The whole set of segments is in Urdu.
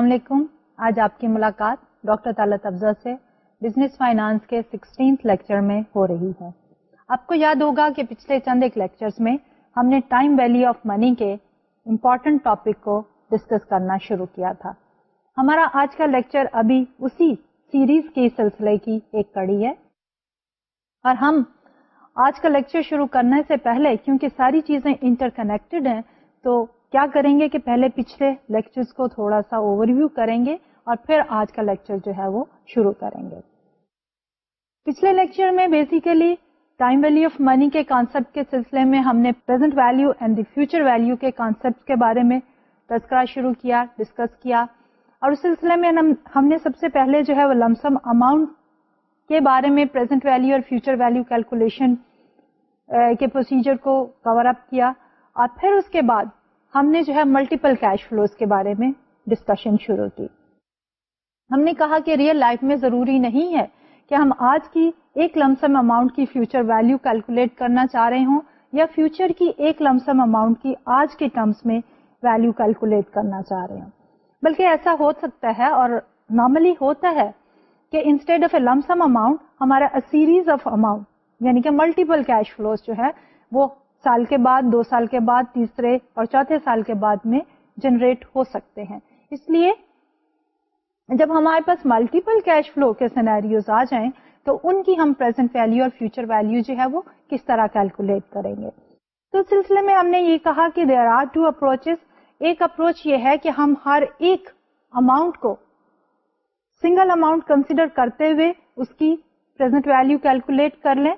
السلام علیکم آج آپ کی ملاقات ڈاکٹر طالت افزا سے بزنس فائنانس کے سکسٹینتھ لیکچر میں ہو رہی ہے آپ کو یاد ہوگا کہ پچھلے چند ایک لیکچرز میں ہم نے ٹائم ویلی آف منی کے امپورٹنٹ ٹاپک کو ڈسکس کرنا شروع کیا تھا ہمارا آج کا لیکچر ابھی اسی سیریز کے سلسلے کی ایک کڑی ہے اور ہم آج کا لیکچر شروع کرنے سے پہلے کیونکہ ساری چیزیں انٹر کنیکٹڈ ہیں تو کیا کریں گے کہ پہلے پچھلے لیکچرز کو تھوڑا سا اوور ویو کریں گے اور پھر آج کا لیکچر جو ہے وہ شروع کریں گے پچھلے لیکچر میں basically time value of money کے کانسیپٹ کے سلسلے میں ہم نے present and the future value کے کانسیپٹ کے بارے میں تذکرہ شروع کیا ڈسکس کیا اور اس سلسلے میں ہم نے سب سے پہلے جو ہے وہ لمسم اماؤنٹ کے بارے میں پرزینٹ ویلو اور فیوچر ویلو کیلکولیشن کے پروسیجر کو کور اپ کیا اور پھر اس کے بعد ہم نے جو ہے ملٹیپل کیش فلوز کے بارے میں ڈسکشن شروع کی ہم نے کہا کہ ریئل لائف میں ضروری نہیں ہے کہ ہم آج کی ایک لمسم اماؤنٹ کی فیوچر ویلو کیلکولیٹ کرنا چاہ رہے ہوں یا فیوچر کی ایک لمسم اماؤنٹ کی آج کے ٹرمس میں ویلو کیلکولیٹ کرنا چاہ رہے ہوں بلکہ ایسا ہو سکتا ہے اور نارملی ہوتا ہے کہ instead of a lump sum amount ہمارا سیریز آف اماؤنٹ یعنی کہ ملٹیپل کیش فلوز جو ہے وہ سال کے بعد دو سال کے بعد تیسرے اور چوتھے سال کے بعد میں جنریٹ ہو سکتے ہیں اس لیے جب ہمارے پاس ملٹیپل کیش فلو کے سیناریوز آ جائیں تو ان کی ہم پرزینٹ ویلو اور فیوچر ویلو جو ہے وہ کس طرح کیلکولیٹ کریں گے تو اس سلسلے میں ہم نے یہ کہا کہ there are are two approach ایک اپروچ یہ ہے کہ ہم ہر ایک اماؤنٹ کو سنگل اماؤنٹ کنسیڈر کرتے ہوئے اس کی پرزینٹ ویلو کیلکولیٹ کر لیں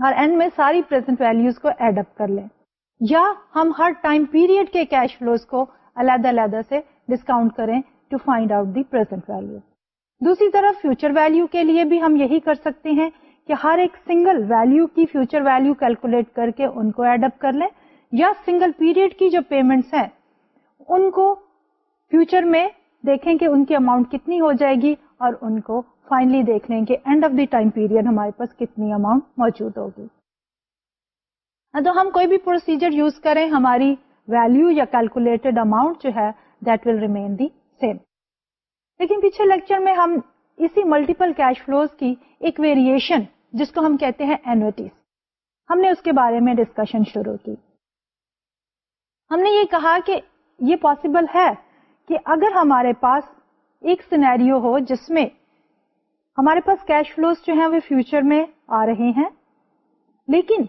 ہر اینڈ میں ساری پرزینٹ ویلوز کو ایڈ اپ کر لیں یا ہم ہر ٹائم پیریڈ کے کیش فلوز کو علیحدہ علیحدہ سے ڈسکاؤنٹ کریں to find out the present value دوسری طرف فیوچر ویلو کے لیے بھی ہم یہی کر سکتے ہیں کہ ہر ایک سنگل ویلو کی فیوچر ویلو کیلکولیٹ کر کے ان کو ایڈ اپ کر لیں یا سنگل پیریڈ کی جو پیمنٹس ہیں ان کو فیوچر میں دیکھیں کہ ان کی اماؤنٹ کتنی ہو جائے گی اور ان کو فائنلی دیکھ لیں کہ end of the time period ہمارے پاس کتنی اماؤنٹ موجود ہوگی تو ہم کوئی بھی پروسیجر یوز کریں ہماری ویلو یا کیلکولیٹڈ اماؤنٹ جو ہے that will remain the same لیکن پچھلے لیکچر میں ہم اسی ملٹیپل کیش فلوز کی ایک ویریشن جس کو ہم کہتے ہیں اینوٹیز ہم نے اس کے بارے میں ڈسکشن شروع کی ہم نے یہ کہا کہ یہ پاسبل ہے کہ اگر ہمارے پاس ایک سینیریو ہو جس میں ہمارے پاس کیش فلوز جو ہیں وہ فیوچر میں آ رہے ہیں لیکن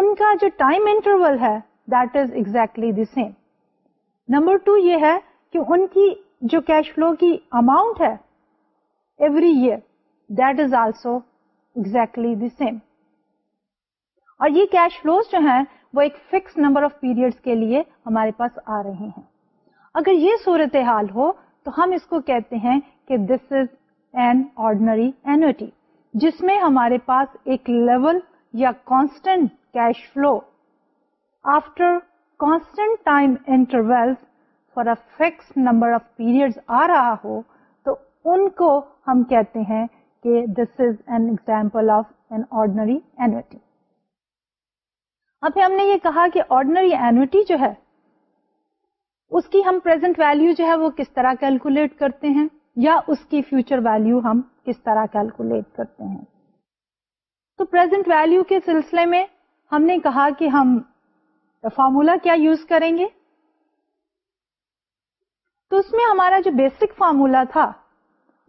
ان کا جو ٹائم انٹرول ہے that is exactly the same number two یہ ہے کہ ان کی جو کیش فلو کی اماؤنٹ ہے every year that is also exactly the same اور یہ کیش فلوز جو ہیں وہ ایک فکس نمبر آف پیریڈ کے لیے ہمارے پاس آ رہے ہیں اگر یہ صورت حال ہو تو ہم اس کو کہتے ہیں کہ دس از آرڈنری اینوٹی جس میں ہمارے پاس ایک لیول یا constant cash flow after constant time interval for a fix number of period آ رہا ہو تو ان کو ہم کہتے ہیں کہ this is an example of an ordinary annuity ابھی ہم نے یہ کہا کہ آرڈنری اینوٹی جو ہے اس کی ہم پرزینٹ ویلو جو ہے وہ کس طرح کیلکولیٹ کرتے ہیں یا اس کی فیوچر ویلو ہم کس طرح کیلکولیٹ کرتے ہیں تو پرزینٹ ویلو کے سلسلے میں ہم نے کہا کہ ہم فارمولا کیا یوز کریں گے تو اس میں ہمارا جو بیسک فارمولا تھا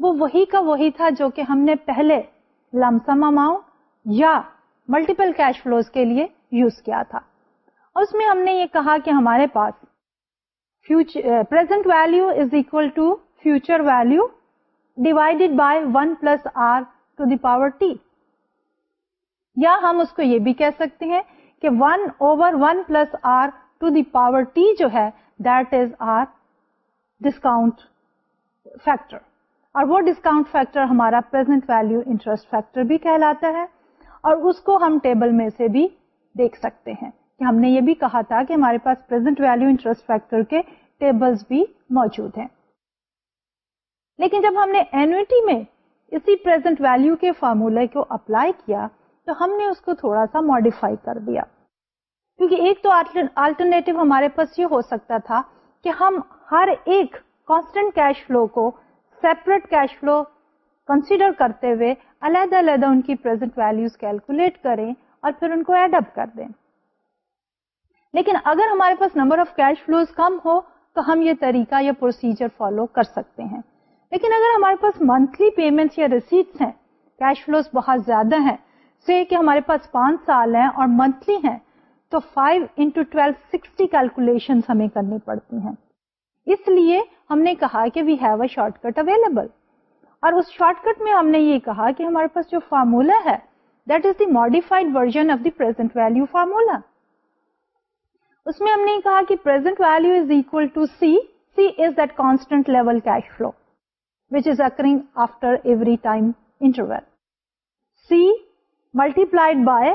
وہ وہی کا وہی تھا جو کہ ہم نے پہلے لمسم اماؤنٹ یا ملٹیپل کیش فلوز کے لیے یوز کیا تھا اس میں ہم نے یہ کہا کہ ہمارے پاس future present value is equal to future value divided by one plus r to the power t ہم اس کو یہ بھی کہہ سکتے ہیں کہ one over one plus r to the power t جو ہے that is r discount factor اور وہ ڈسکاؤنٹ فیکٹر ہمارا پرزینٹ ویلو انٹرسٹ فیکٹر بھی کہلاتا ہے اور اس کو ہم ٹیبل میں سے بھی دیکھ سکتے ہیں کہ ہم نے یہ بھی کہا تھا کہ ہمارے پاس پرزینٹ ویلو انٹرسٹ فیکٹر کے ٹیبلز بھی موجود ہیں لیکن جب ہم نے اینوٹی میں اسی پرزینٹ ویلو کے فارمولہ کو اپلائی کیا تو ہم نے اس کو تھوڑا سا ماڈیفائی کر دیا کیونکہ ایک تو آلٹرنیٹو ہمارے پاس یہ ہو سکتا تھا کہ ہم ہر ایک کانسٹنٹ کیش فلو کو سیپریٹ کیش فلو کنسیڈر کرتے ہوئے علیحدہ علیحدہ ان کی پرزینٹ ویلوز کیلکولیٹ کریں اور پھر ان کو ایڈ اپ کر دیں لیکن اگر ہمارے پاس نمبر آف کیش فلوز کم ہو تو ہم یہ طریقہ یا پروسیجر فالو کر سکتے ہیں لیکن اگر ہمارے پاس منتھلی پیمنٹس یا ریسیٹس ہیں کیش فلوز بہت زیادہ ہیں سے کہ ہمارے پاس پانچ سال ہیں اور منتھلی ہیں تو five into twelve sixty calculation ہمیں کرنی پڑتی ہیں اس لیے ہم نے کہا کہ we have a shortcut available اور اس شارٹ کٹ میں ہم نے یہ کہا کہ ہمارے پاس جو فارمولا ہے that is the modified version of the present value formula اس میں ہم نے کہا کہ present value is equal to C C is that constant level cash flow C multiplied by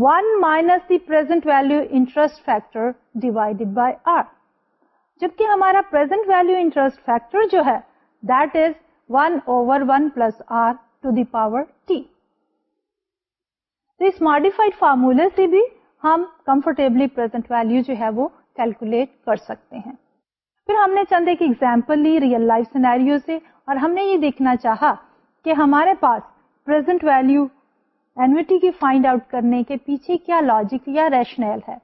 one minus the pro interest factor divided by r جبکہ ہمارا پرزینٹ ویلو انٹرسٹ فیکٹر جو ہے that is one over one plus r to the power t us modified formula سے بھی ہم کمفرٹیبلی وہ کیلکولیٹ کر سکتے ہیں پھر ہم نے چند ایک ایگزامپل لی ریئل لائف سینیریو سے اور ہم نے یہ دیکھنا چاہا کہ ہمارے پاس پرزینٹ ویلو اینوٹی کی فائنڈ آؤٹ کرنے کے پیچھے کیا لاجک یا ریشنل ہے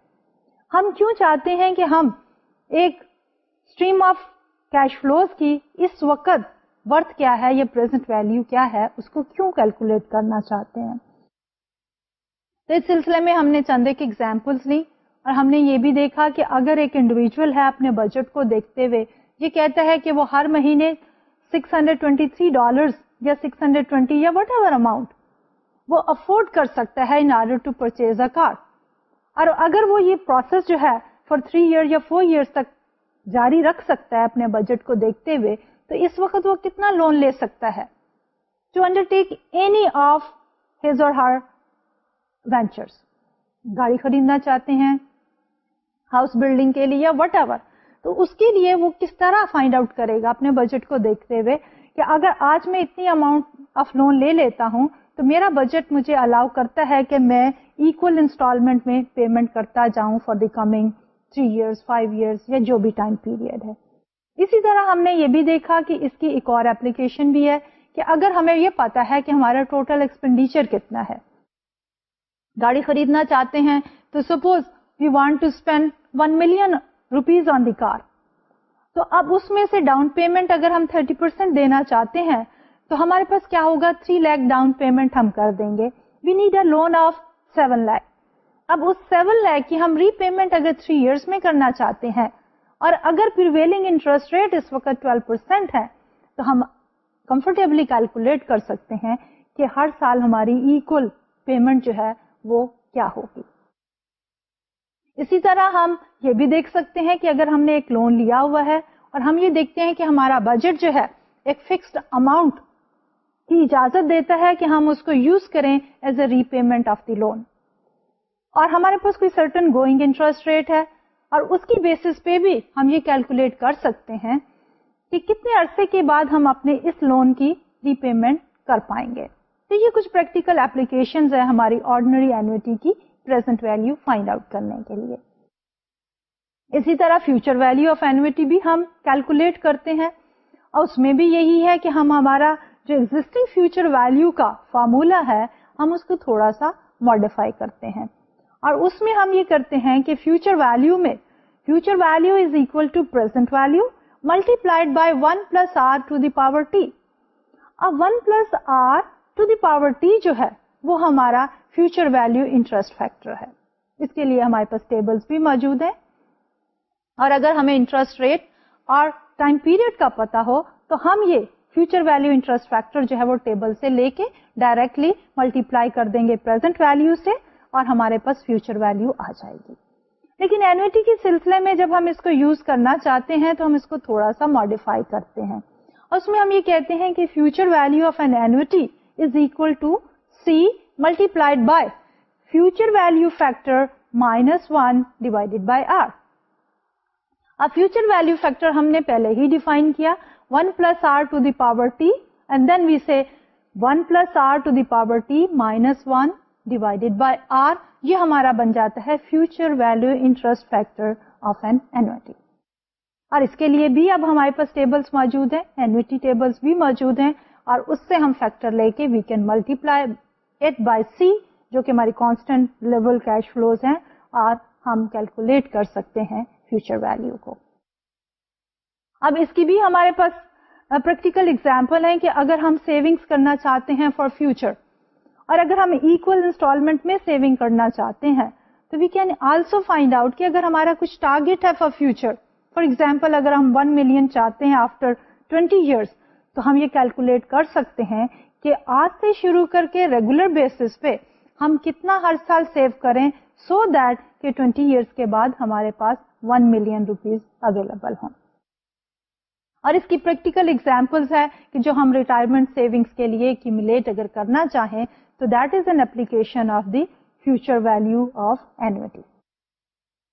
ہم کیوں چاہتے ہیں کہ ہم ایک اسٹریم آف کیش فلوز کی اس وقت ورتھ کیا ہے یا پرزینٹ ویلو کیا ہے اس کو کیوں کیلکولیٹ کرنا چاہتے ہیں تو اس سلسلے میں ہم نے چند ایک ایگزامپلس لی اور ہم نے یہ بھی دیکھا کہ اگر ایک انڈیویجل ہے اپنے بجٹ کو دیکھتے ہوئے یہ کہتا ہے کہ وہ ہر مہینے 623 ہنڈریڈ یا اماؤنٹ ہنڈریڈ افورڈ کر سکتا ہے in order to purchase a car اور اگر وہ یہ پروسیس جو ہے فور ایئر تک جاری رکھ سکتا ہے اپنے بجٹ کو دیکھتے ہوئے تو اس وقت وہ کتنا لون لے سکتا ہے to undertake any of his اور ہر گاڑی خریدنا چاہتے ہیں ہاؤس بلڈنگ کے لیے یا وٹ ایور تو اس کے لیے وہ کس طرح فائنڈ آؤٹ کرے گا اپنے بجٹ کو دیکھتے ہوئے کہ اگر آج میں اتنی اماؤنٹ آف لون لے لیتا ہوں تو میرا بجٹ مجھے الاؤ کرتا ہے کہ میں ایکول انسٹالمنٹ میں پیمنٹ کرتا جاؤں for the coming three years five years یا جو بھی ٹائم پیریڈ ہے اسی طرح ہم نے یہ بھی دیکھا کہ اس کی ایک اور اپلیکیشن بھی ہے کہ اگر ہمیں یہ پتا ہے کہ ہمارا ٹوٹل ایکسپینڈیچر کتنا ہے گاڑی خریدنا چاہتے ہیں تو suppose rupees on the car تو اب اس میں سے ڈاؤن پیمنٹ اگر ہم تھرٹی پرسینٹ دینا چاہتے ہیں تو ہمارے پاس کیا ہوگا تھری لیک ڈاؤن پیمنٹ ہم کر دیں گے we need a loan of seven lakh اب اس سیون لیک کی ہم ری پیمنٹ اگر تھری ایئرس میں کرنا چاہتے ہیں اور اگر پرویلنگ انٹرسٹ ریٹ اس وقت ٹویلو پرسینٹ ہے تو ہم کمفرٹیبلی کیلکولیٹ کر سکتے ہیں کہ ہر سال ہماری ایکول پیمنٹ جو ہے وہ کیا ہوگی اسی طرح ہم یہ بھی دیکھ سکتے ہیں کہ اگر ہم نے ایک لون لیا ہوا ہے اور ہم یہ دیکھتے ہیں کہ ہمارا بجٹ جو ہے ایک فکسڈ اماؤنٹ کی اجازت دیتا ہے کہ ہم اس کو یوز کریں as a repayment of the loan اور ہمارے پاس کوئی سرٹن گوئنگ انٹرسٹ ریٹ ہے اور اس کی بیسس پہ بھی ہم یہ کیلکولیٹ کر سکتے ہیں کہ کتنے عرصے کے بعد ہم اپنے اس لون کی ری پیمنٹ کر پائیں گے تو یہ کچھ پریکٹیکل اپلیکیشن ہے ہماری آرڈنری اینوٹی کی پرزینٹ ویلو فائنڈ آؤٹ کرنے کے لیے اسی طرح فیوچر ویلو آف اینوٹی بھی ہم کیلکولیٹ کرتے ہیں اور اس میں بھی یہی ہے کہ ہم ہمارا جو ایگزٹنگ فیوچر ویلو کا فارمولا ہے ہم اس کو تھوڑا سا ماڈیفائی کرتے ہیں اور اس میں ہم یہ کرتے ہیں کہ فیوچر ویلو میں future value is equal to present value multiplied by one plus r to the power t اب one plus r to the power t جو ہے وہ ہمارا فیوچر ویلو انٹرسٹ فیکٹر ہے اس کے لیے ہمارے پاس ٹیبلس بھی موجود ہیں اور اگر ہمیں انٹرسٹ ریٹ اور ٹائم پیریڈ کا پتا ہو تو ہم یہ فیوچر ویلو انٹرسٹ فیکٹر جو ہے وہ ٹیبل سے لے کے ڈائریکٹلی ملٹی پلائی کر دیں گے پرزینٹ ویلو سے اور ہمارے پاس فیوچر ویلو آ جائے گی لیکن اینوٹی کے سلسلے میں جب ہم اس کو یوز کرنا چاہتے ہیں تو ہم اس کو تھوڑا سا ماڈیفائی کرتے ہیں اس میں ہم یہ کہتے ہیں کہ future value of an annuity is equal to C multiplied by future value define one divided by r اب فیوچر ویلو فیکٹر ہم نے پہلے ہی ڈیفائن کیا one plus r to the minus سے ڈیوائڈیڈ بائی آر یہ ہمارا بن جاتا ہے future value interest factor of an annuity اور اس کے لیے بھی اب ہمارے پاس ٹیبلس موجود ہیں اینوٹی ٹیبلس بھی موجود ہیں اور اس سے ہم فیکٹر لے کے وی کین ملٹی پلائی جو کہ ہماری کانسٹینٹ لیول کیش فلوز ہیں اور ہم کیلکولیٹ کر سکتے ہیں فیوچر ویلو کو اب اس کی بھی ہمارے پاس پریکٹیکل ایگزامپل ہے کہ اگر ہم سیونگس کرنا چاہتے ہیں فار فیوچر اور اگر ہم ایکول انسٹالمنٹ میں سیونگ کرنا چاہتے ہیں تو we can also find out کہ اگر ہمارا کچھ ٹارگیٹ ہے فار فیوچر فار ایگزامپل اگر ہم 1 ملین چاہتے ہیں آفٹر 20 ایئرس تو ہم یہ کیلکولیٹ کر سکتے ہیں کہ آج سے شروع کر کے ریگولر بیسس پہ ہم کتنا ہر سال سیو کریں سو دیٹ کہ ٹوینٹی ایئرس کے بعد ہمارے پاس ون ملین روپیز اویلیبل ہوں اور اس کی پریکٹیکل ایگزامپل ہے کہ جو ہم ریٹائرمنٹ سیونگس کے لیے اگر کرنا چاہیں تو that is an application of the future value of annuity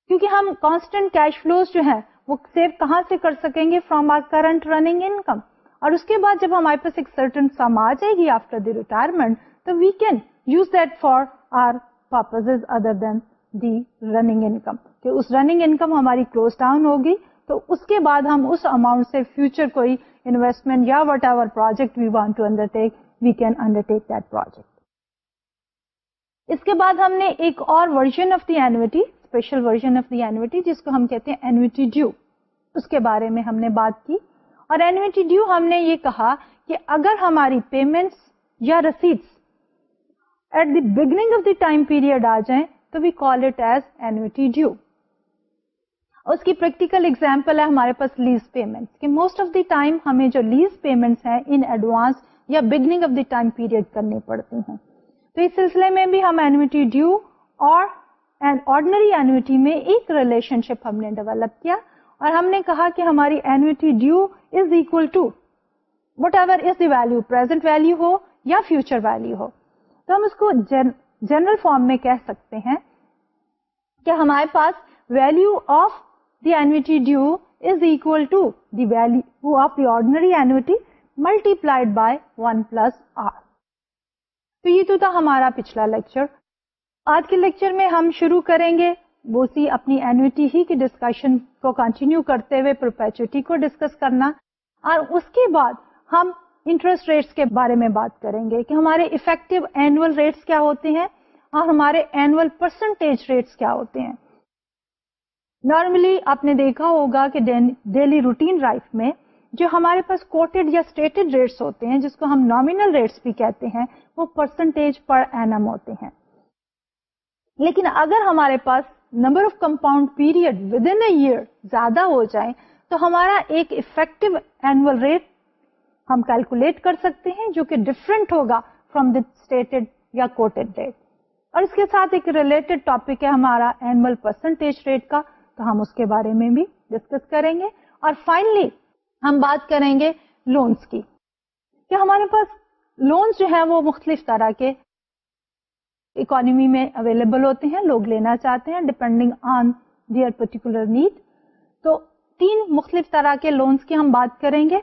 کیونکہ ہم کانسٹنٹ کیش فلوز جو ہیں وہ سیو کہاں سے کر سکیں گے from our current running income اور اس کے بعد جب ہمارے پاس ایک سرٹن سم آ جائے گی آفٹر دی ریٹائرمنٹ تو we can use that for our purpose other than the running income کہ اس رننگ انکم ہماری کلوز ڈاؤن ہوگی تو اس کے بعد ہم اس اماؤنٹ سے فیوچر کوئی انویسٹمنٹ یا whatever project we want to undertake we can undertake that project اس کے بعد ہم نے ایک اور version of the annuity special version of the annuity جس کو ہم کہتے ہیں اینوٹی ڈیو اس کے بارے میں ہم نے بات کی اور اینوئٹی ڈیو ہم نے یہ کہا کہ اگر ہماری پیمنٹس یا رسیدس at the beginning of the time period آ جائیں تو we call it as due اس کی پریکٹیکل ایگزامپل ہے ہمارے پاس لیز پیمنٹ کہ موسٹ آف دی ٹائم ہمیں جو لیز پیمنٹس ہیں ان ایڈوانس یا beginning of the time period کرنے پڑتے ہیں تو اس سلسلے میں بھی ہم اینوٹی ڈیو اور آرڈنری میں ایک ریلیشن شپ ہم نے ڈیولپ کیا اور ہم نے کہا کہ ہماری due is equal to whatever is the value present value ہو یا فیوچر ویلو ہو تو ہم اس کو جنرل فارم میں کہہ سکتے ہیں کہ ہمارے پاس value of the AD due is equal to the value of the ordinary annuity multiplied by one plus r تو یہ تو تھا ہمارا پچھلا لیکچر آج کے لیکچر میں ہم شروع کریں گے اپنی اینوٹی ہی کی ڈسکشن کو کنٹینیو کرتے ہوئے پروپیچوٹی کو ڈسکس کرنا اور اس کے بعد ہم انٹرسٹ ریٹس کے بارے میں بات کریں گے کہ ہمارے افیکٹو اینوئل ریٹس کیا ہوتے ہیں اور ہمارے اینوئل پرسنٹیج ریٹس کیا ہوتے ہیں نارملی آپ نے دیکھا ہوگا کہ ڈیلی روٹین لائف میں جو ہمارے پاس کوٹیڈ یا اسٹیٹڈ ریٹس ہوتے ہیں جس کو ہم نامینل ریٹس بھی کہتے ہیں وہ پرسنٹیج پر اینم ہوتے ہیں لیکن اگر ہمارے پاس number of compound period with in year زیادہ ہو جائیں تو ہمارا ایک افیکٹو اینوئل ریٹ ہم کیلکولیٹ کر سکتے ہیں جو کہ ڈفرینٹ ہوگا فرام دا اسٹیٹڈ یا کوٹڈ ریٹ اور اس کے ساتھ ایک ریلیٹڈ ٹاپک ہے ہمارا اینوئل پرسنٹیج ریٹ کا تو ہم اس کے بارے میں بھی ڈسکس کریں گے اور فائنلی ہم بات کریں گے لونس کی کہ ہمارے پاس لونس جو ہے وہ مختلف طرح کے اکانومی میں اویلیبل ہوتے ہیں لوگ لینا چاہتے ہیں depending on their particular need تو تین مختلف طرح کے لونس کی ہم بات کریں گے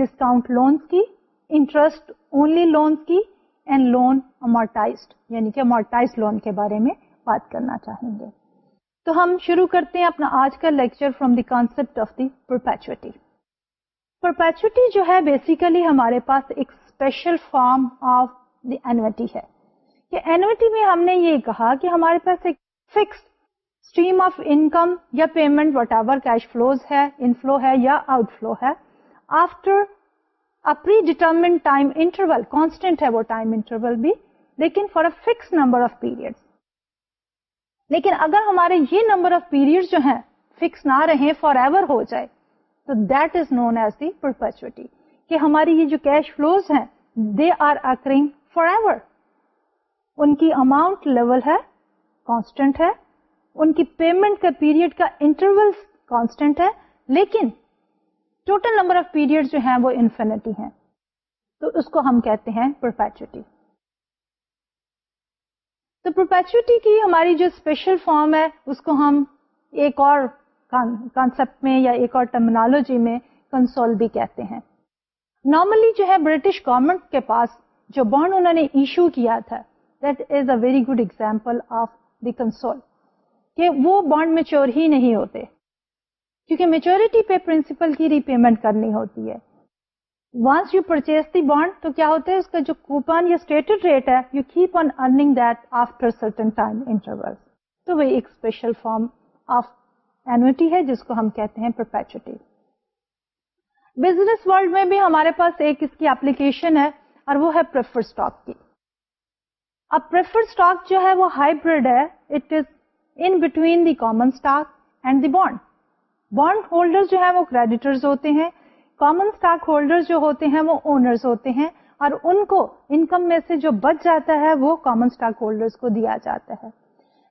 ڈسکاؤنٹ لونس کی انٹرسٹ اونلی لونس کی اینڈ لون امورٹائز یعنی کہ امورٹائز لون کے بارے میں بات کرنا چاہیں گے تو ہم شروع کرتے ہیں اپنا آج کا lecture from the concept of the perpetuity perpetuity جو ہے بیسیکلی ہمارے پاس ایک special form of the annuity ہے کہ اینوٹی میں ہم نے یہ کہا کہ ہمارے پاس ایک فکس اسٹریم آف انکم یا payment whatever cash flows ہے انفلو ہے یا آؤٹ فلو ہے after predetermined time interval constant ہے وہ ٹائم انٹرول بھی لیکن for a fix number of period لیکن اگر ہمارے یہ نمبر آف پیریڈ جو ہیں فکس نہ رہے فار ایور ہو جائے تو that is known as the perpetuity کہ ہماری یہ جو کیش فلوز ہیں they are occurring for ever ان کی اماؤنٹ لیول ہے کانسٹنٹ ہے ان کی پیمنٹ کا پیریڈ کا انٹرول کانسٹنٹ ہے لیکن ٹوٹل نمبر آف پیریڈ جو ہیں وہ انفینٹی ہیں تو اس کو ہم کہتے ہیں پروپیچوٹی تو پروپیچوٹی کی ہماری جو اسپیشل فارم ہے اس کو ہم ایک اور کانسپٹ میں یا ایک اور ٹرمنالوجی میں کنسول بھی کہتے ہیں نارملی جو ہے برٹش گورمنٹ کے پاس جو بانڈ انہوں نے ایشو کیا تھا that is a very good example of the consol کہ وہ بانڈ میچور ہی نہیں ہوتے کیونکہ میچورٹی پہ پرنسپل کی ری پیمنٹ کرنی ہوتی ہے once you purchase the bond تو کیا ہوتا ہے اس کا جو کوپن یا اسٹیٹڈ ریٹ ہے you keep on earning that after certain time interval تو وہ ایک اسپیشل فارم آف اینوٹی ہے جس کو ہم کہتے ہیں بزنس ورلڈ میں بھی ہمارے پاس ایک اس کی اپلیکیشن ہے اور وہ ہے پریفر اسٹاک کی اب پرفرڈ اسٹاک جو ہے وہ ہائیبریڈ ہے it is in between the common stock and the bond bond holder جو ہے وہ کریڈیٹرز ہوتے ہیں کامن اسٹاک ہولڈر جو ہوتے ہیں وہ اونرز ہوتے ہیں اور ان کو انکم میں سے جو بچ جاتا ہے وہ کامن اسٹاک ہولڈرس کو دیا جاتا ہے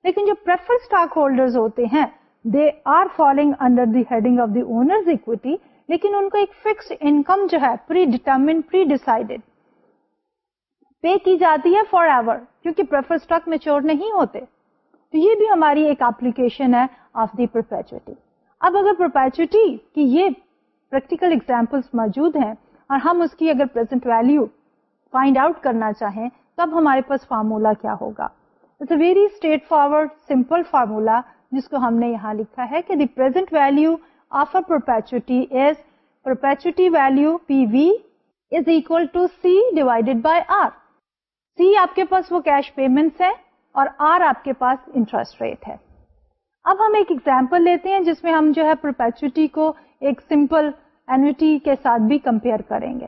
لیکن جو پریفر اسٹاک ہولڈر ہوتے ہیں they are following under the heading of the owners equity لیکن ان کو ایک فکس انکم جو ہے پری پری ڈیسائڈیڈ پے کی جاتی ہے فار ایور کیونکہ پریفر اسٹاک میچور نہیں ہوتے تو یہ بھی ہماری ایک اپلیکیشن ہے آف دی پروپیچوٹی اب اگر پروپیچوٹی کی یہ پریکٹیکل ایگزامپل موجود ہیں اور ہم اس کی اگر پرزینٹ ویلو فائنڈ آؤٹ کرنا چاہیں تب ہمارے پاس فارمولا کیا ہوگا it's a very straightforward simple formula جس کو ہم نے یہاں لکھا ہے کہ the present of a perpetuity is perpetuity value P V is equal to C divided by R C آپ کے پاس وہ کیش پیمنٹس ہے اور آر آپ کے پاس انٹرسٹ ریٹ ہے اب ہم ایک ایگزامپل لیتے ہیں جس میں ہم جو ہے پروپیچوٹی کو ایک سمپل اینوٹی کے ساتھ بھی کمپیئر کریں گے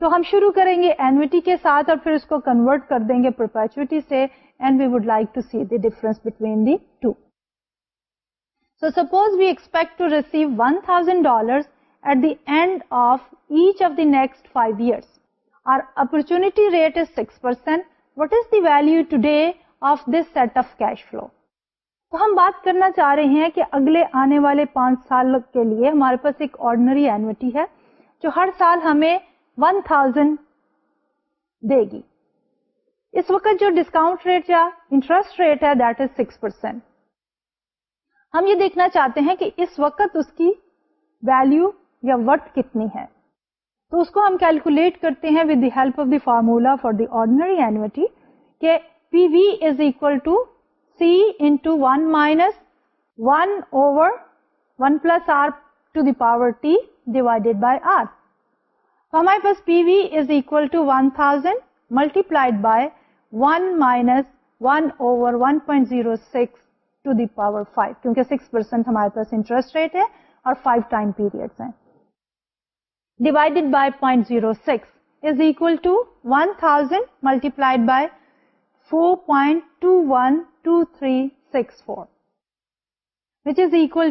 تو ہم شروع کریں گے اینوٹی کے ساتھ اور پھر اس کو کنورٹ کر دیں گے پروپیچوٹی سے and we would like to see the difference between the two so suppose we expect to receive one thousand dollar at the end of each of the next five years opportunity rate is six percent what is the value today of this set تو ہم بات کرنا چاہ رہے ہیں کہ اگلے آنے والے پانچ سال کے لیے ہمارے پاس ایک آرڈنری اینوٹی ہے جو ہر سال ہمیں دے گی اس وقت جو ڈسکاؤنٹ ریٹ یا انٹرسٹ ریٹ ہے دیٹ از ہم یہ دیکھنا چاہتے ہیں کہ اس وقت اس کی ویلو یا ورتھ کتنی ہے تو اس کو ہم کیلکولیٹ کرتے ہیں with the help of the formula for the ordinary annuity کہ P V is equal to C in minus one over one plus R to the power T divided by R تو ہمارے پاس P V is equal to one thousand multiplied by one minus one over one point zero six to the power five کیونکہ سکس پرسینٹ ہمارے پاس انٹرسٹ ریٹ ہے اور فائیو ٹائم پیریڈ ہیں divided by point zero six is equal to one thousand multiplied by four point four which is equal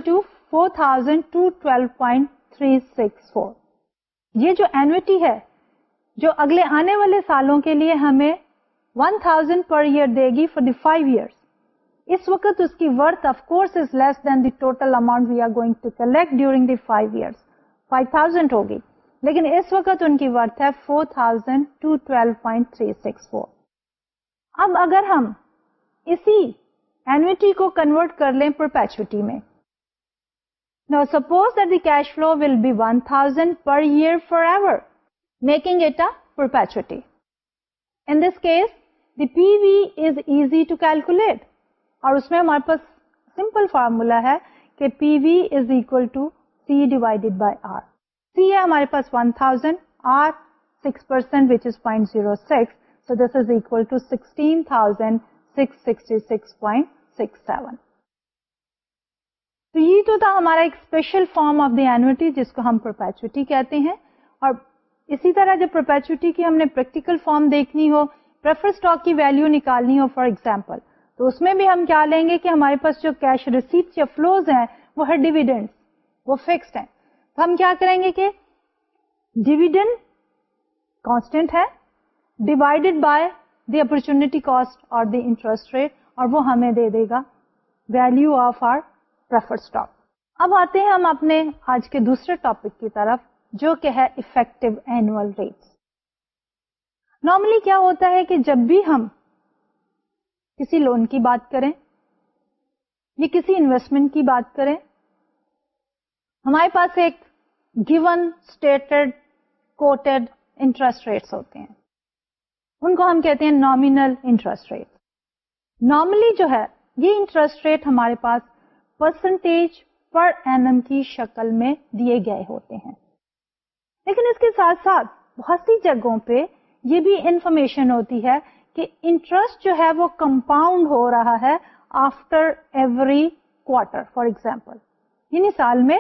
thousand two twelve point three six four یہ جو اینوٹی ہے جو اگلے آنے والے سالوں کے لیے ہمیں ون تھاؤزینڈ پر ایئر دے گی فور دی فائیو ایئرس اس وقت اس کی worth of course is less than the total amount we are going to collect during the five year five thousand ہوگی لیکن اس وقت ان کی ورتھ ہے 4212.364 اب اگر ہم اسی اینوٹی کو کنورٹ کر لیں پروپیچوٹی میں Now suppose that the cash flow will be 1000 per year forever, making it a perpetuity. In this case, the PV is easy to calculate. And in that case, simple formula is that PV is equal to C divided by R. ہے ہمارے پاس 1000 thousand R six percent which is point zero sixteen thousand six sixty six point six seven تو یہ تو تھا ہمارا ایک اسپیشل فارم آف دی جس کو ہم پروپیچوٹی کہتے ہیں اور اسی طرح جب پروپیچوٹی کی ہم نے پریکٹیکل فارم دیکھنی ہو پریفر اسٹاک کی ویلو نکالنی ہو فار ایگزامپل تو اس میں بھی ہم کیا لیں گے کہ ہمارے پاس جو کیش ریسیپٹ یا فلوز ہیں وہ ہے ڈیویڈینڈ وہ فکسڈ ہیں ہم کیا کریں گے کہ ڈویڈن کانسٹینٹ ہے divided by the opportunity cost اور دی انٹرسٹ ریٹ اور وہ ہمیں دے دے گا value of our prefer stock اب آتے ہیں ہم اپنے آج کے دوسرے ٹاپک کی طرف جو کہ ہے افیکٹو اینوئل ریٹ نارملی کیا ہوتا ہے کہ جب بھی ہم کسی لون کی بات کریں یا کسی انویسٹمنٹ کی بات کریں ہمارے پاس ایک given stated quoted interest rates ہوتے ہیں ان کو ہم کہتے ہیں نامینل انٹرسٹ ریٹ نارملی جو ہے یہ انٹرسٹ ریٹ ہمارے پاس پرسنٹیج پر این ایم کی شکل میں دیے گئے ہوتے ہیں لیکن اس کے ساتھ ساتھ بہت سی جگہوں پہ یہ بھی انفارمیشن ہوتی ہے کہ انٹرسٹ جو ہے وہ کمپاؤنڈ ہو رہا ہے after every quarter for example یعنی سال میں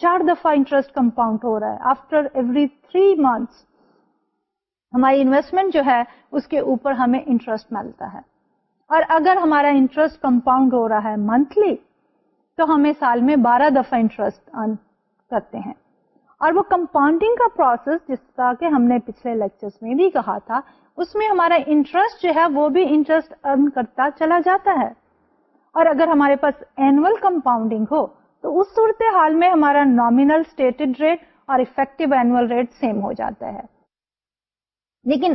چار دفعہ انٹرسٹ کمپاؤنڈ ہو رہا ہے آفٹر ایوری تھری منتھس ہماری انویسٹمنٹ جو ہے اس کے اوپر ہمیں انٹرسٹ ملتا ہے اور اگر ہمارا انٹرسٹ کمپاؤنڈ ہو رہا ہے منتھلی تو ہمیں سال میں بارہ دفعہ انٹرسٹ ارن کرتے ہیں اور وہ کمپاؤنڈنگ کا پروسیس جس کا کہ ہم نے پچھلے لیکچر میں بھی کہا تھا اس میں ہمارا انٹرسٹ جو ہے وہ بھی انٹرسٹ ارن کرتا چلا جاتا ہے اور اگر ہمارے پاس اینوئل کمپاؤنڈنگ ہو تو اس صورت حال میں ہمارا نامینل اسٹیٹڈ ریٹ اور افیکٹو اینوئل ریٹ سیم ہو جاتا ہے لیکن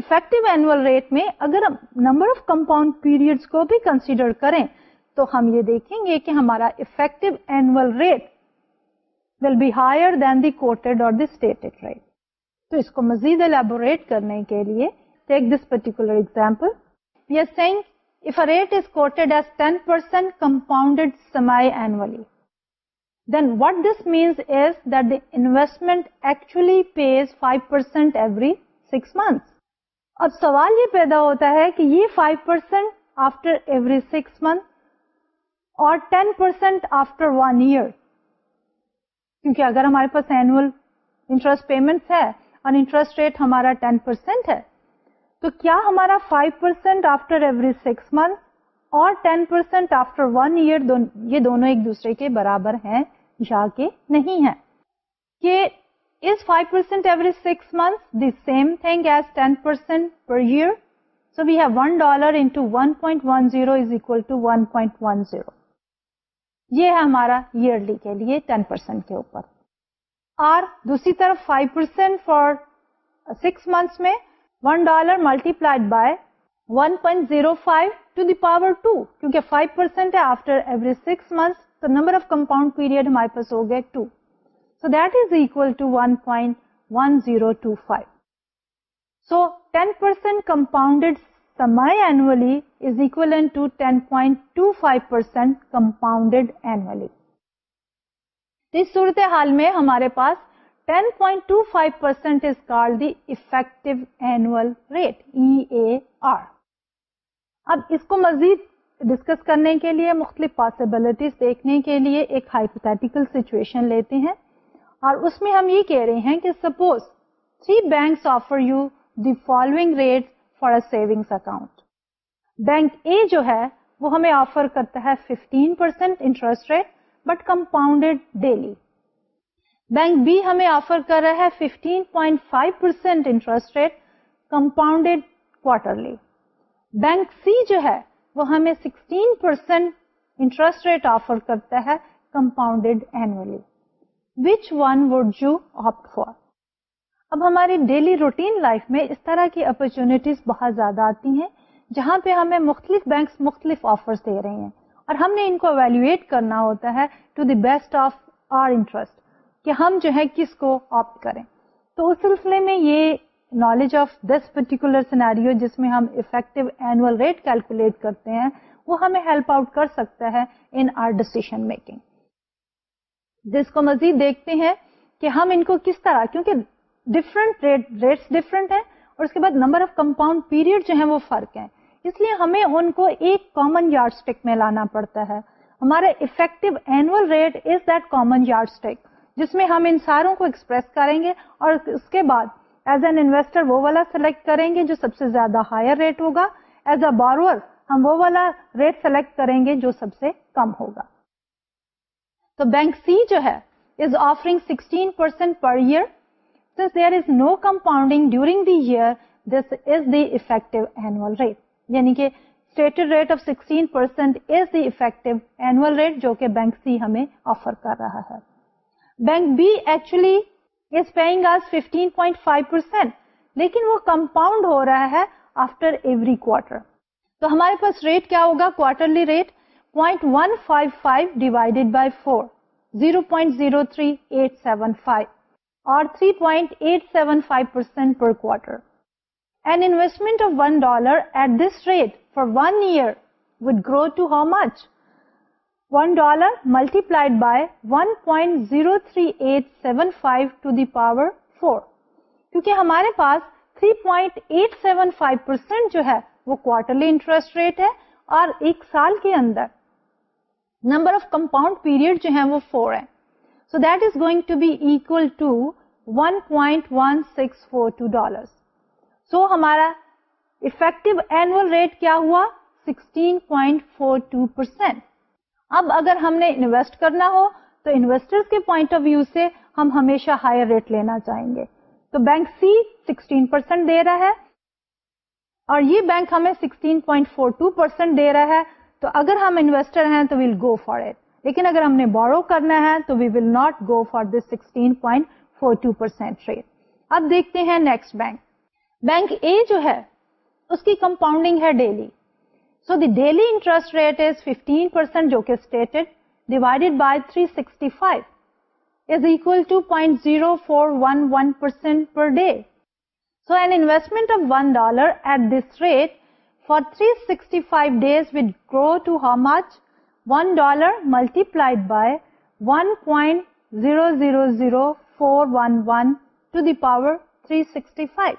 افیکٹو اینوئل ریٹ میں اگر ہم نمبر آف کمپاؤنڈ پیریڈ کو بھی کنسیڈر کریں تو ہم یہ دیکھیں گے کہ ہمارا effective annual rate will be higher than the quoted اور دی اسٹیٹڈ ریٹ تو اس کو مزید الیبوریٹ کرنے کے لیے take this particular example a rate is quoted as ten percent compounded annually then what this means is that the investment actually pays five percent every six month اب سوال یہ پیدا ہوتا ہے کہ یہ five percent after every six month اور ten percent after one year کیونکہ اگر ہمارے پاس اینوئل انٹرسٹ پیمنٹ ہے اور انٹرسٹ ریٹ ہمارا ٹین پرسینٹ ہے تو کیا ہمارا five percent after every six month اور ten percent after one year یہ دونوں ایک دوسرے کے برابر ہیں کے نہیں ہے six months the same thing as ten percent per year so we ہے یہ ہے ہمارا ایئرلی کے لیے ٹین پرسینٹ کے اوپر اور دوسری طرف five percent for six months میں one dollar multiplied by one point zero five to the power two کیونکہ فائیو پرسینٹ ہے after every six months number of compound period ہمارے پاس ہو گئے اس صورت حال میں ہمارے پاس ten point percent card rate اس کو مزید ڈسکس کرنے کے لیے مختلف پاسبلٹیز دیکھنے کے لیے ایک ہائپوتھیٹیکل سچویشن لیتے ہیں اور اس میں ہم یہ کہہ رہے ہیں کہ suppose three banks offer you the following rate for a savings account bank A جو ہے وہ ہمیں آفر کرتا ہے 15% percent interest rate but compounded daily bank B ہمیں آفر کر رہا ہے 15.5% point five percent interest rate compounded quarterly bank C جو ہے وہ ہمیں 16% پرسینٹ انٹرسٹ ریٹ آفر کرتا ہے compounded annually which one would you opt for اب ہماری ڈیلی روٹین لائف میں اس طرح کی اپرچونیٹیز بہت زیادہ آتی ہیں جہاں پہ ہمیں مختلف بینکس مختلف آفرز دے رہے ہیں اور ہم نے ان کو اویلیویٹ کرنا ہوتا ہے to the best of our interest کہ ہم جو ہے کس کو آپٹ کریں تو اس سلسلے میں یہ knowledge of this particular scenario جس میں ہم افیکٹو اینوئل ریٹ کیلکولیٹ کرتے ہیں وہ ہمیں ہیلپ آؤٹ کر سکتا ہے ان آر ڈسیشن میکنگ جس کو مزید دیکھتے ہیں کہ ہم ان کو کس طرح کیونکہ ریٹ ریٹس ہیں اور اس کے بعد نمبر آف کمپاؤنڈ پیریڈ جو ہیں وہ فرق ہیں اس لیے ہمیں ان کو ایک کامن یارڈ اسٹک میں لانا پڑتا ہے ہمارا effective annual rate is that common yardstick جس میں ہم ان ساروں کو ایکسپریس کریں گے اور اس کے بعد ایز این انویسٹر وہ والا سلیکٹ کریں گے جو سب سے زیادہ ہائر ریٹ ہوگا ایز اے بارور ہم وہ والا ریٹ سلیکٹ کریں گے جو سب سے کم ہوگا تو بینک سی جو ہے is offering sixteen percent per year since there is no compounding during the year this is the effective annual rate یعنی کہ stated rate of sixteen percent is the effective annual rate جو کہ بینک سی ہمیں آفر کر رہا ہے بینک بی ایکچولی فنٹ فائیو پرسینٹ لیکن وہ کمپاؤنڈ ہو رہا ہے آفٹر ایوری کوٹر تو ہمارے پاس ریٹ کیا ہوگا quarterly rate point one five five divided by four zero point zero three eight seven five اور three point eight seven five percent per quarter and investment of one dollar at this rate for one year would grow to how much one dollar multiplied by one point zero three eight seven five to the power four کیونکہ ہمارے پاس three point eight seven five percent جو ہے وہ کوارٹرلی انٹرسٹ ریٹ ہے اور ایک سال کے اندر نمبر آف کمپاؤنڈ پیریڈ جو ہے وہ فور ہے so that is going to be equal to one point one six four two dollar so ہمارا افیکٹو اینوئل ریٹ کیا ہوا sixteen point four two percent اب اگر ہم نے انویسٹ کرنا ہو تو انویسٹر کے پوائنٹ آف ویو سے ہم ہمیشہ ہائر ریٹ لینا چاہیں گے تو بینک سی 16% پرسینٹ دے رہا ہے اور یہ بینک ہمیں 16.42% پوائنٹ فور دے رہا ہے تو اگر ہم انویسٹر ہیں تو ویل گو فار اٹ لیکن اگر ہم نے بورو کرنا ہے تو we will not go for this sixteen point four two percent اب دیکھتے ہیں نیکسٹ بینک بینک اے جو ہے اس کی کمپاؤنڈنگ ہے daily So the daily interest rate is 15%, jo ki stated, divided by 365 is equal to 0.0411% per day. So an investment of $1 at this rate for 365 days will grow to how much? $1 multiplied by 1.000411 to the power 365.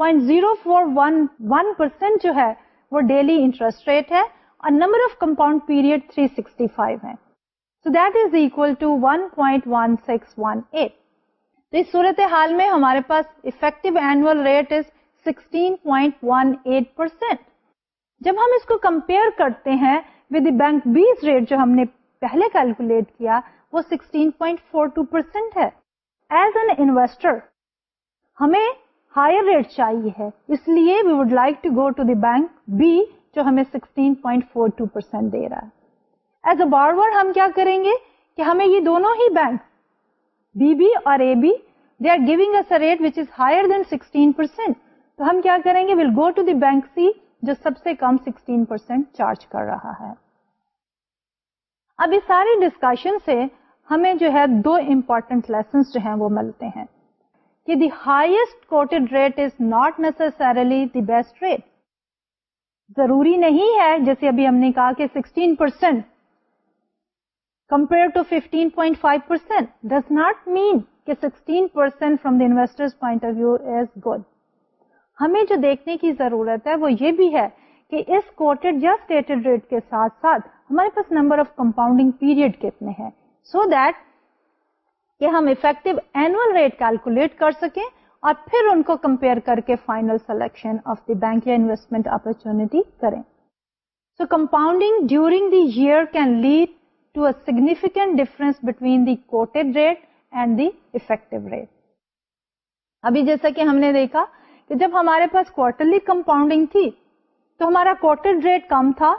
0.0411% جو ہے وہ ڈیلی انٹرسٹ ریٹ ہے اور نمبر آف کمپاؤنڈ پیریڈ 365 ہے so that is equal to 1.1618 تو اس صورت حال میں ہمارے پاس افیکٹو اینوئل ریٹ از 16.18% جب ہم اس کو کمپیئر کرتے ہیں ود بینک بیس ریٹ جو ہم نے پہلے کیلکولیٹ کیا وہ 16.42% ہے ایز این انویسٹر ہمیں ہائر ریٹ چاہیے ہے اس لیے we would like to go to the bank B جو ہمیں 16.42% دے رہا ہے ایز اے بارور ہم کیا کریں گے کہ ہمیں یہ دونوں ہی بینک بی بی اور A B they are giving a rate which is higher than 16% تو ہم کیا کریں گے will go to the bank C جو سب سے کم 16% چارج کر رہا ہے اب اس ساری ڈسکشن سے ہمیں جو ہے دو امپورٹنٹ لیسنس جو ہیں وہ ملتے ہیں کہ the highest quoted rate is not necessarily the best rate ضروری نہیں ہے جیسے ابھی ہم نے کہا کہ 16% percent compare to point five percent does not mean کہ sixteen percent from the investor ہمیں جو دیکھنے کی ضرورت ہے وہ یہ بھی ہے کہ اس یا اسٹیٹڈ ریٹ کے ساتھ ساتھ ہمارے پاس نمبر آف کمپاؤنڈنگ پیریڈ کتنے ہیں سو دیٹ کہ ہم افیکٹو اینوئل ریٹ کیلکولیٹ کر سکیں اور پھر ان کو کمپیئر کر کے final selection of the bank یا انویسٹمنٹ اپرچونیٹی کریں so compounding during the year can lead to a significant difference between the quoted rate and the effective rate ابھی جیسا کہ ہم نے دیکھا کہ جب ہمارے پاس کوارٹرلی کمپاؤنڈنگ تھی تو ہمارا کوارٹرڈ ریٹ کم تھا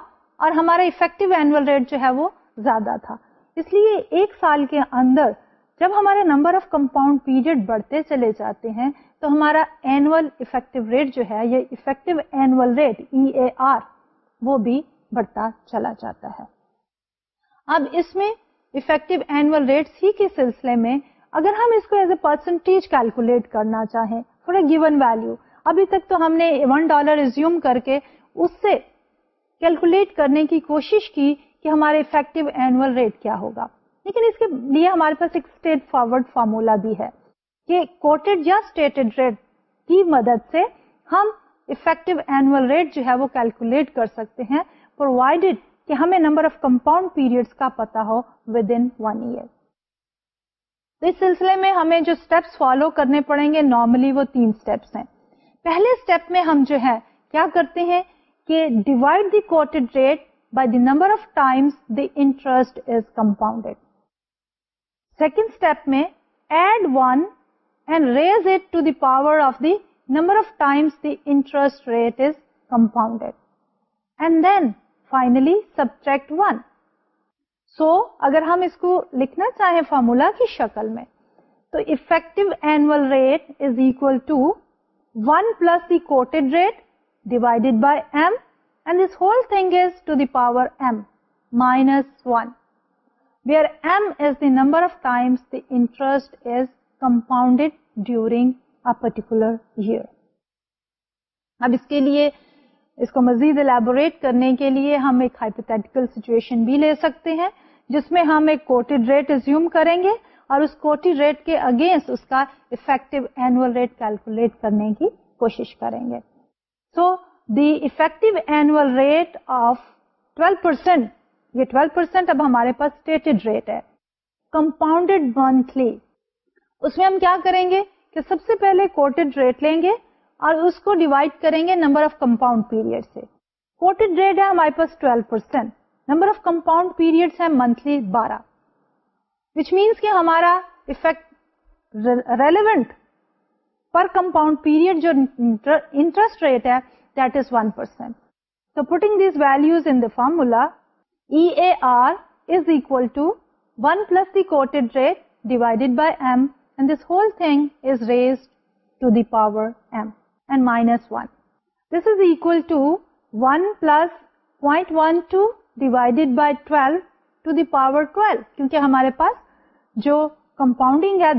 اور ہمارا افیکٹو اینوئل ریٹ جو ہے وہ زیادہ تھا اس لیے ایک سال کے اندر جب ہمارے نمبر آف کمپاؤنڈ پیریڈ بڑھتے چلے جاتے ہیں تو ہمارا افیکٹو ریٹ جو ہے یہ e بڑھتا چلا جاتا ہے اب اس میں افیکٹو کے سلسلے میں اگر ہم اس کو ایز اے پرسنٹیج کیلکولیٹ کرنا چاہیں فور اے گیون ویلو ابھی تک تو ہم نے ون ڈالر ریزیوم کر کے اس سے کیلکولیٹ کرنے کی کوشش کی کہ ہمارے افیکٹو اینوئل ریٹ کیا ہوگا لیکن اس کے لیے ہمارے پاس ایک اسٹیٹ فارورڈ فارمولا بھی ہے کہ کوٹڈ یا اسٹیٹڈ ریٹ کی مدد سے ہم افیکٹو اینوئل ریٹ جو ہے وہ کیلکولیٹ کر سکتے ہیں پرووائڈیڈ کہ ہمیں نمبر آف کمپاؤنڈ پیریڈس کا پتا ہو ود ان ون ایئر تو اس سلسلے میں ہمیں جو اسٹیپس فالو کرنے پڑیں گے نارملی وہ تین اسٹیپس ہیں پہلے اسٹیپ میں ہم جو ہے کیا کرتے ہیں کہ divide the quoted rate by the number of times the interest is compounded second step میں add one and raise it to the power of the number of times the interest rate is compounded and then finally subject اگر ہم اس کو لکھنا چاہیں فارمولا کی شکل میں تو effective annual rate is equal to one plus the quoted rate divided by M and this whole thing is to the power M minus one number of times the interest is compounded during a year اب اس کے لیے اس کو مزید الیبوریٹ کرنے کے لیے ہم ایک ہائپیٹیکل سچویشن بھی لے سکتے ہیں جس میں ہم ایک کوٹیڈ ریزیوم کریں گے اور اس کوٹیڈ ریٹ کے اگینسٹ اس کا افیکٹو اینوئل ریٹ کیلکولیٹ کرنے کی کوشش کریں گے so the effective annual rate of 12% percent یہ پرسینٹ اب ہمارے پاس اسٹیٹڈ ریٹ ہے کمپاؤنڈیڈ منتھلی اس میں ہم کیا کریں گے کہ سب سے پہلے کوٹیڈ ریٹ لیں گے اور اس کو ڈیوائڈ کریں گے نمبر آف کمپاؤنڈ پیریڈ سے ریٹ ہے ہمارے پاس 12% پرسینٹ کمپاؤنڈ پیریڈ ہے منتھلی بارہ وچ مینس کہ ہمارا effect relevant per compound period جو انٹرسٹ ریٹ ہے دیٹ از فارمولا ہمارے پاس جو کمپاؤنڈنگ ہے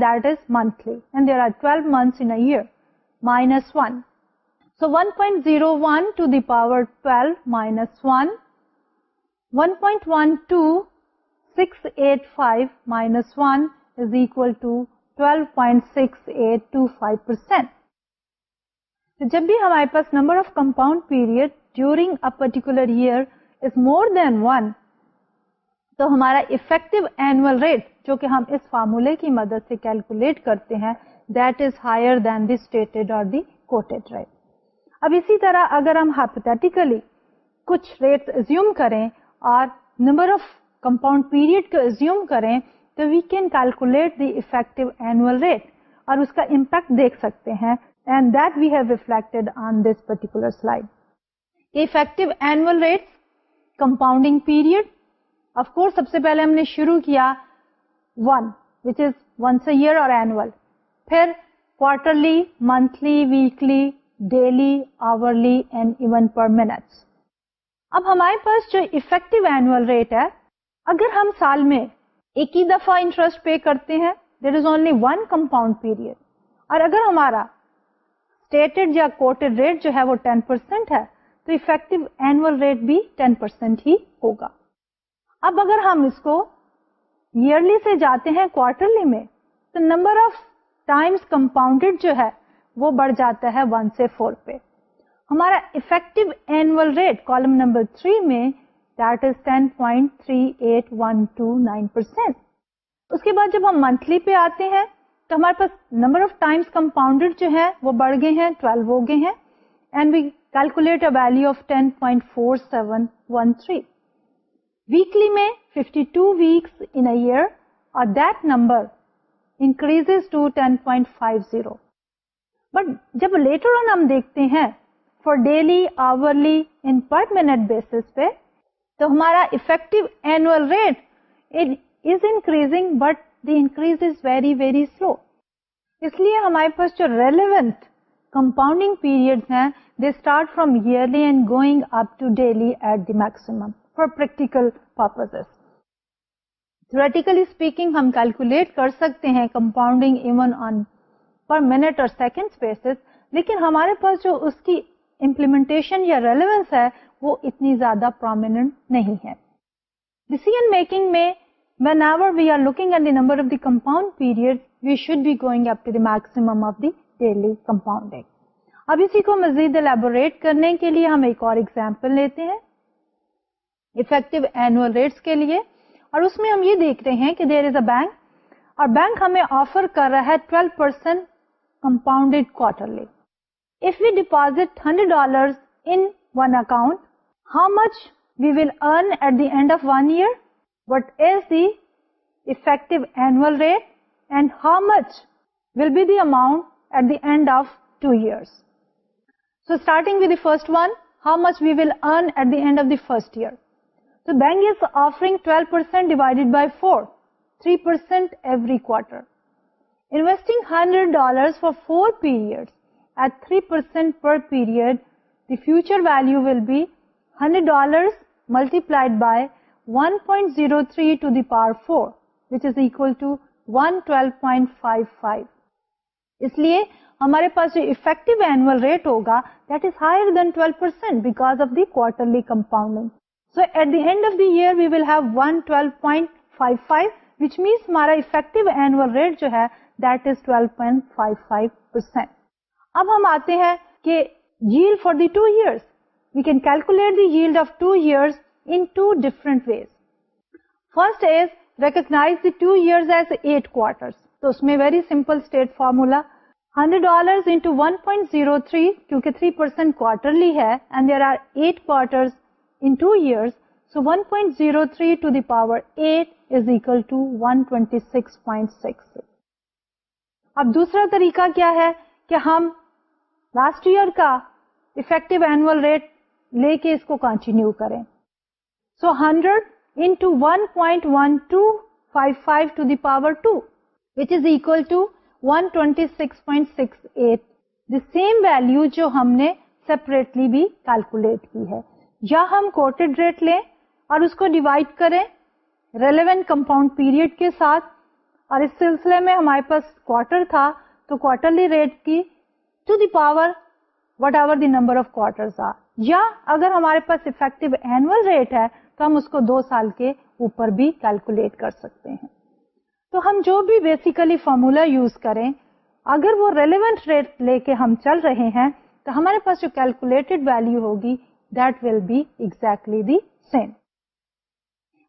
one point eight five minus once eight پر ہمارا افیکٹل ریٹ جو کہ ہم اس فارمولہ کی مدد سے کیلکولیٹ کرتے ہیں that is higher than the state اور اسی طرح اگر ہم ہیٹکلی کچھ ریٹ کریں اور نمبر آف کمپاؤنڈ پیریڈ کو ایزیوم کریں تو we can calculate the effective annual rate اور اس کا امپیکٹ دیکھ سکتے ہیں and that we have reflected on this particular slide effective annual rate compounding period of course سب سے پہلے ہم نے شروع کیا one which is once a year اور اینوئل پھر quarterly monthly weekly daily hourly and even per minutes اب ہمارے پاس جو افیکٹو اینوئل ریٹ ہے اگر ہم سال میں ایک ہی دفعہ انٹرسٹ پے کرتے ہیں there is only one compound period اور اگر ہمارا اسٹیٹڈ یا وہ ٹین پرسینٹ ہے تو افیکٹو اینوئل ریٹ بھی ٹین پرسینٹ ہی ہوگا اب اگر ہم اس کو ایئرلی سے جاتے ہیں کوارٹرلی میں تو نمبر آف ٹائمس کمپاؤنڈیڈ جو ہے وہ بڑھ جاتا ہے ون سے فور پہ ہمارا effective annual rate column number 3 میں دیٹ از 10.38129% اس کے بعد جب ہم منتھلی پہ آتے ہیں تو ہمارے پاس نمبر آف ٹائمس کمپاؤنڈیڈ جو ہے وہ بڑھ گئے ہیں 12 ہو گئے ہیں and we calculate a value of 10.4713 weekly میں 52 ویکس ان ایئر اور that number increase to 10.50 but جب لیٹر آن ہم دیکھتے ہیں for daily hourly in per minute basis پہ تو ہمارا effective annual rate is is increasing but the increase very very slow اس لیے ہمارے پاس جو ریلیونٹ کمپاؤنڈنگ پیریڈ ہیں they start from yearly and going up to daily at the maximum for practical purpose theoretically speaking ہم کیلکولیٹ کر سکتے ہیں compounding even on per minute اور سیکنڈ بیسس لیکن ہمارے پاس جو اس کی امپلیمنٹیشن یا ریلیونس ہے وہ اتنی زیادہ پرومیننٹ نہیں ہے ڈسیزن میکنگ میں when our we are looking at the number of the compound period we should be going up to the maximum of the daily compounding اب اسی کو مزید الیبوریٹ کرنے کے لیے ہم ایک اور ایگزامپل لیتے ہیں افیکٹو اینوئل ریٹس کے لیے اور اس میں ہم یہ دیکھ رہے ہیں کہ دیر از اے بینک اور بینک ہمیں آفر کر رہا ہے 12% percent compounded quarterly If we deposit $100 in one account, how much we will earn at the end of 1 year? What is the effective annual rate and how much will be the amount at the end of 2 years? So starting with the first one, how much we will earn at the end of the first year. So bank is offering 12% divided by 4, 3% every quarter. Investing $100 for 4 periods period the future value will be hundred dollars multiplied by one point zero three four twelve اس لیے ہمارے پاس percent because of quarterly compounding so at the end of year we means ہمارا اب ہم آتے ہیں کہ yield yield for the the the two two two two years. years years We can calculate of in different ways. First is recognize as eight quarters. میں very simple state formula hundred dollar zero three کیونکہ تھری پرسینٹ کوارٹرلی ہے کہ ہم لاسٹ ایئر کا افیکٹو اینوئل ریٹ لے کے اس کو کنٹینیو کریں so hundred one two two two to the power which is equal one twenty six point six eight the same value جو ہم نے سیپریٹلی بھی کیلکولیٹ کی ہے یا ہم ریٹ لیں اور اس کو ڈیوائڈ کریں ریلیونٹ کمپاؤنڈ پیریڈ کے ساتھ اور اس سلسلے میں ہمارے پاس کوارٹر تھا تو کوارٹرلی ریٹ کی to the power whatever the number of یا اگر ہمارے پاس افیکٹو ریٹ ہے تو ہم اس کو دو سال کے اوپر بھی کیلکولیٹ کر سکتے ہیں تو ہم جو بھی بیسیکلی فارمولا یوز کریں اگر وہ ریلیونٹ ریٹ لے کے ہم چل رہے ہیں تو ہمارے پاس جو کیلکولیٹڈ ویلو ہوگی that will be exactly the same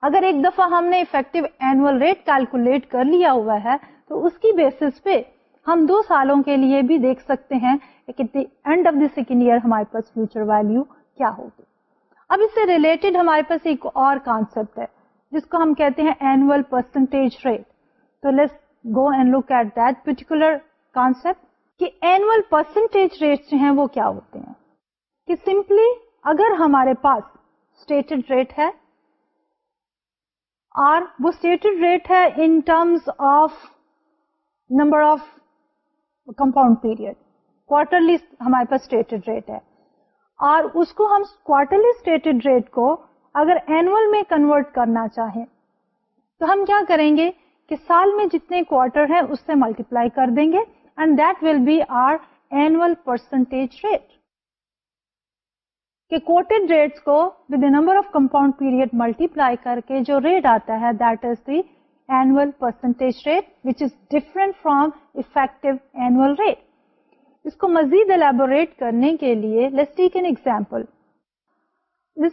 اگر ایک دفعہ ہم نے افیکٹو اینوئل ریٹ کیلکولیٹ کر لیا ہوا ہے تو اس کی بیسس پہ ہم دو سالوں کے لیے بھی دیکھ سکتے ہیں کہ the end of the second year ہمارے پاس فیوچر ویلو کیا ہوگی اب اس سے ریلیٹڈ ہمارے پاس ایک اور کانسیپٹ ہے جس کو ہم کہتے ہیں اینوئل پرسنٹیج ریٹ تو let's go and look at that particular concept کہ اینوئل پرسنٹیج ریٹ جو ہیں وہ کیا ہوتے ہیں کہ سمپلی اگر ہمارے پاس اسٹیٹڈ ریٹ ہے اور وہ اسٹیٹڈ ریٹ ہے in terms of number of compound period quarterly ہمارے پاس اسٹیٹڈ ریٹ ہے اور اس کو ہم کوارٹرلی اسٹیٹڈ ریٹ کو اگر میں کنورٹ کرنا چاہیں تو ہم کیا کریں گے کہ سال میں جتنے کوارٹر ہیں اس سے ملٹیپلائی کر دیں گے and that will be our percentage rate کہ ریٹس کو with number of compound period multiply کر کے جو ریٹ آتا ہے that is the annual percentage rate which is different from effective annual rate اس کو مزید الیبوریٹ کرنے کے لیے let's take an example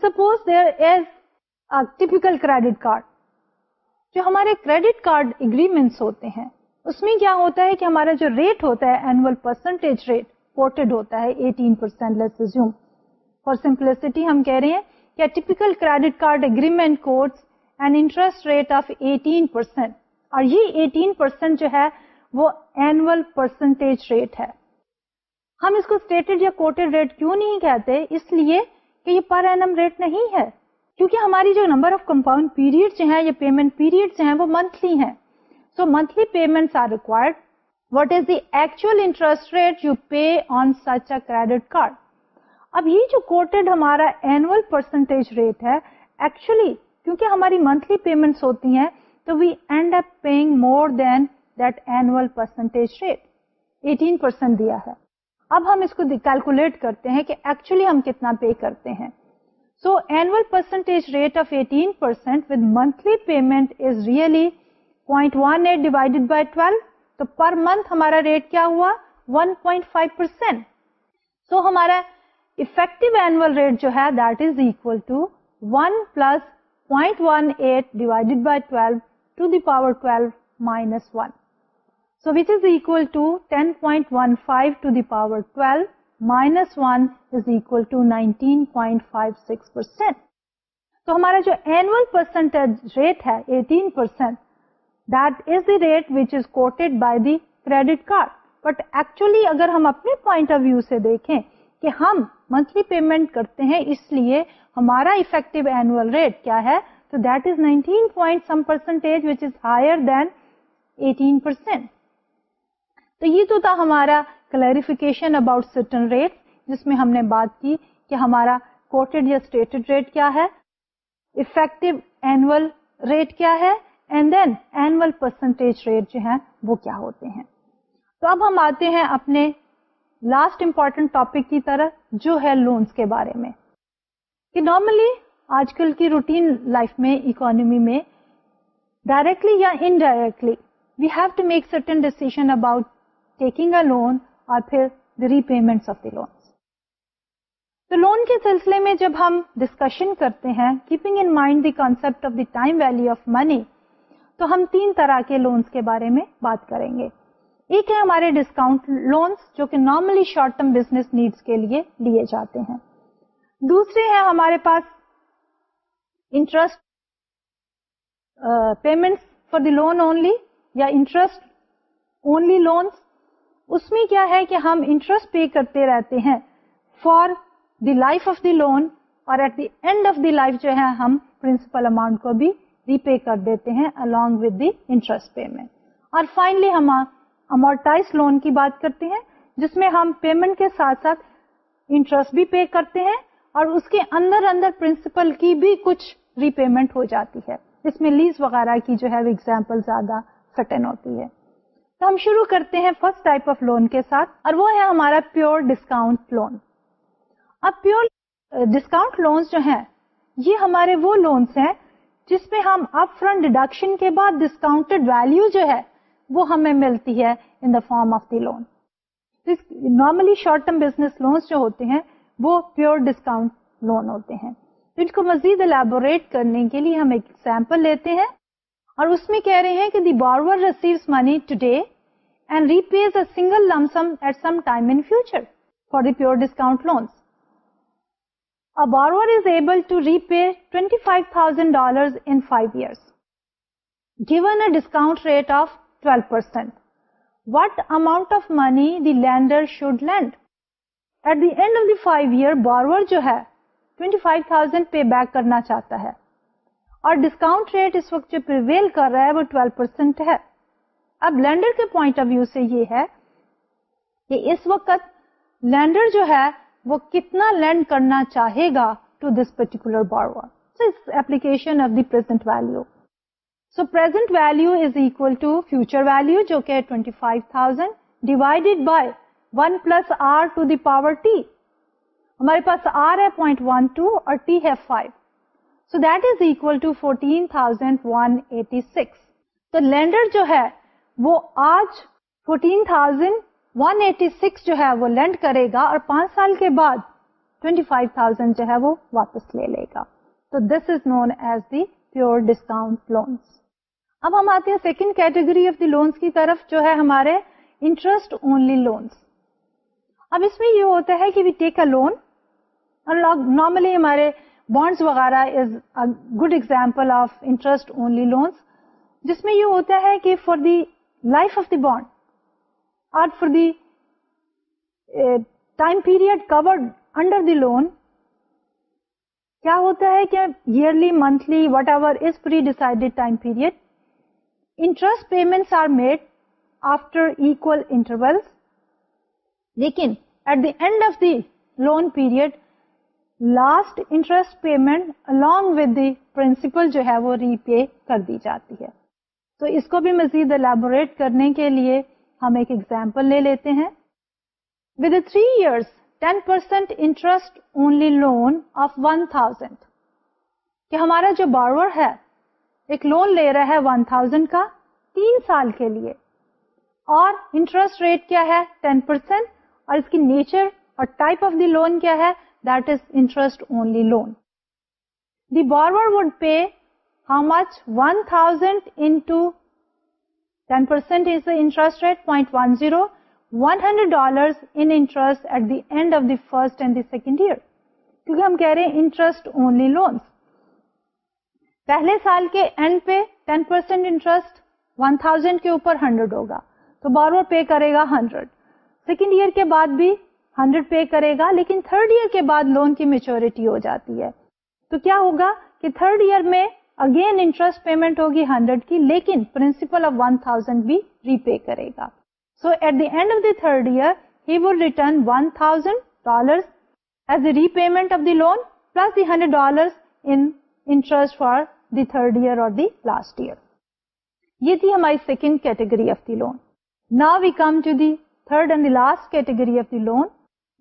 suppose there is typical credit card جو ہمارے کریڈٹ کارڈ اگریمنٹس ہوتے ہیں اس میں کیا ہوتا ہے کہ ہمارا جو ریٹ ہوتا ہے اینوئل پرسنٹیج ریٹ پورٹیڈ ہوتا ہے 18% percent let's assume for simplicity ہم کہہ رہے ہیں کہ typical credit card agreement code یہ نہیں کہتے اس لیے نہیں ہے کیونکہ ہماری جو نمبر ہیں so monthly payment are required what is interest rate you pay on such a credit card اب یہ جو ہمارا اینوئل پرسنٹیج ریٹ ہے ایکچولی کیونکہ ہماری منتھلی پیمنٹ ہوتی ہیں تو we end up paying more than that annual percentage rate eighteen percent دیا ہے اب ہم اس کو کیلکولیٹ کرتے ہیں کہ ایکچولی ہم کتنا پے کرتے ہیں so annual percentage rate of eighteen percent with monthly payment is really point one eight divided by twelve تو پر منتھ ہمارا ریٹ کیا ہوا one point five percent so ہمارا افیکٹو اینوئل ریٹ جو ہے that is equal to one plus جو کریڈ کارڈ بٹ ایکچولی اگر ہم اپنے دیکھیں کہ ہم منتھلی پیمنٹ کرتے ہیں اس لیے ہمارا افیکٹو اینوئل ریٹ کیا ہے تو that is nineteen point some percentage which is higher than eighteen percent تو یہ تو تھا ہمارا کلیریفکیشن اباؤٹ سرٹن ریٹ جس میں ہم نے بات کی کہ ہمارا کوٹیڈ یا اسٹیٹڈ ریٹ کیا ہے افیکٹو اینوئل ریٹ کیا ہے and then annual percentage rate جو ہے وہ کیا ہوتے ہیں تو اب ہم آتے ہیں اپنے لاسٹ امپورٹنٹ ٹاپک کی طرح جو ہے لونس کے بارے میں کہ نارملی آج کل کی روٹین لائف میں اکانومی میں ڈائریکٹلی یا indirectly we have to make certain decision about taking a loan اور پھر ری پیمنٹ آف دی سلسلے میں جب ہم ڈسکشن کرتے ہیں keeping in mind the concept of the time value of money تو ہم تین طرح کے لونس کے بارے میں بات کریں گے ایک ہے ہمارے ڈسکاؤنٹ لونس جو کہ normally short term business needs کے لیے لیے جاتے ہیں دوسرے ہیں ہمارے پاس interest payment for the loan only یا انٹرسٹ اونلی لونس اس میں کیا ہے کہ ہم انٹرسٹ پے کرتے رہتے ہیں for the life of the loan اور at the end of the life جو ہے ہم پرنسپل اماؤنٹ کو بھی ری پے کر دیتے ہیں along with the interest payment اور فائنلی ہم امورٹائز لون کی بات کرتے ہیں جس میں ہم پیمنٹ کے ساتھ ساتھ انٹرسٹ بھی پے کرتے ہیں اور اس کے اندر اندر پرنسپل کی بھی کچھ ری پیمنٹ ہو جاتی ہے اس میں لیز وغیرہ کی جو ہے وہ ایگزامپل زیادہ سٹن ہوتی ہے تو ہم شروع کرتے ہیں فرسٹ ٹائپ آف لون کے ساتھ اور وہ ہے ہمارا پیور ڈسکاؤنٹ لون اب پیور ڈسکاؤنٹ لونس جو ہیں یہ ہمارے وہ لونس ہیں جس میں ہم اپ فرنٹ ڈیڈکشن کے بعد ڈسکاؤنٹڈ ویلو جو ہے وہ ہمیں ملتی ہے in the form of the loan normally short term business loans جو ہوتے ہیں وہ پیور ڈسکاؤنٹ لون ہوتے ہیں ان کو مزید الیبوریٹ کرنے کے لیے ہم ایک سیمپل لیتے ہیں اور اس میں کہہ رہے ہیں کہ the borrower receive money today and repays lump sum at some time in future for the pure discount loan borrower borrower is to five thousand dollar year given a discount rate of twelve percent What amount of money the lender should lend at the end of the five year borrower جو ہے twenty five thousand pay back کرنا چاہتا ہے اور ڈسکاؤنٹ ریٹ اس وقت جو پرویل کر رہا ہے وہ ٹویلو پرسینٹ ہے اب لینڈر کے پوائنٹ آف ویو سے یہ ہے کہ اس وقت لینڈر جو ہے وہ کتنا لینڈ کرنا چاہے گا to this particular borrower application of the present value so present value is equal to future value جو کہ twenty five thousand divided by one plus R to the power T ہمارے پاس آر ہے پوائنٹ ون ٹو اور ٹی ہے five so that is equal to fourteen thousand one eighty six تو لینڈر جو ہے وہ آج fourteen thousand one eighty six جو ہے وہ لینڈ کرے گا اور پانچ سال کے بعد ٹوینٹی فائیو تھاؤزینڈ جو ہے وہ واپس لے لے گا تو this is known as the pure discount loans اب ہم آتے ہیں second category of the loans کی طرف جو ہے ہمارے انٹرسٹ اونلی لونس اب اس میں یہ ہوتا ہے کہ وی ٹیک اے لون اور نارملی ہمارے بانڈس وغیرہ is good example of interest only loans جس میں یہ ہوتا ہے کہ for the life of the bond اور لون eh, کیا ہوتا ہے کہ yearly monthly whatever is pre decided time period interest payments are made after equal intervals لیکن at the end of the loan period last interest payment along with the principal جو ہے وہ ری پے کر دی جاتی ہے تو اس کو بھی مزید الیبوریٹ کرنے کے لیے ہم ایک ایگزامپل لے لیتے ہیں with three years ten percent interest only loan of one thousand کہ ہمارا جو بارور ہے ایک لون لے رہا ہے ون تھاؤزینڈ کا تین سال کے لیے اور انٹرسٹ ریٹ کیا ہے ٹین پرسینٹ اور اس کی نیچر اور ٹائپ آف دی لون کیا ہے that is interest only loan they would pay how much one thousand ten percent is the interest rate point one zero one hundred dollar interest at the end of the first and the second year کیونکہ ہم کہہ رہے ہیں انٹرسٹ اونلی لونس پہلے سال کے اینڈ پہ ten percent interest one thousand کے اوپر ہنڈریڈ ہوگا تو بارور پے کرے گا ہنڈریڈ سیکنڈ ایئر کے بعد بھی ہنڈریڈ پے کرے گا لیکن تھرڈ ایئر کے بعد لون کی میچورٹی ہو جاتی ہے تو کیا ہوگا کہ تھرڈ ایئر میں اگین انٹرسٹ پیمنٹ ہوگی ہنڈریڈ کی لیکن پرنسپل آف ون تھاؤزینڈ بھی ری پے کرے گا so at the end of the third year he will return one thousand dollar as a repayment of the loan plus the hundred dollar interest for the third year اور دی لاسٹ ایئر یہ تھی ہماری second category of the loan now we come to the third and the last category of the loan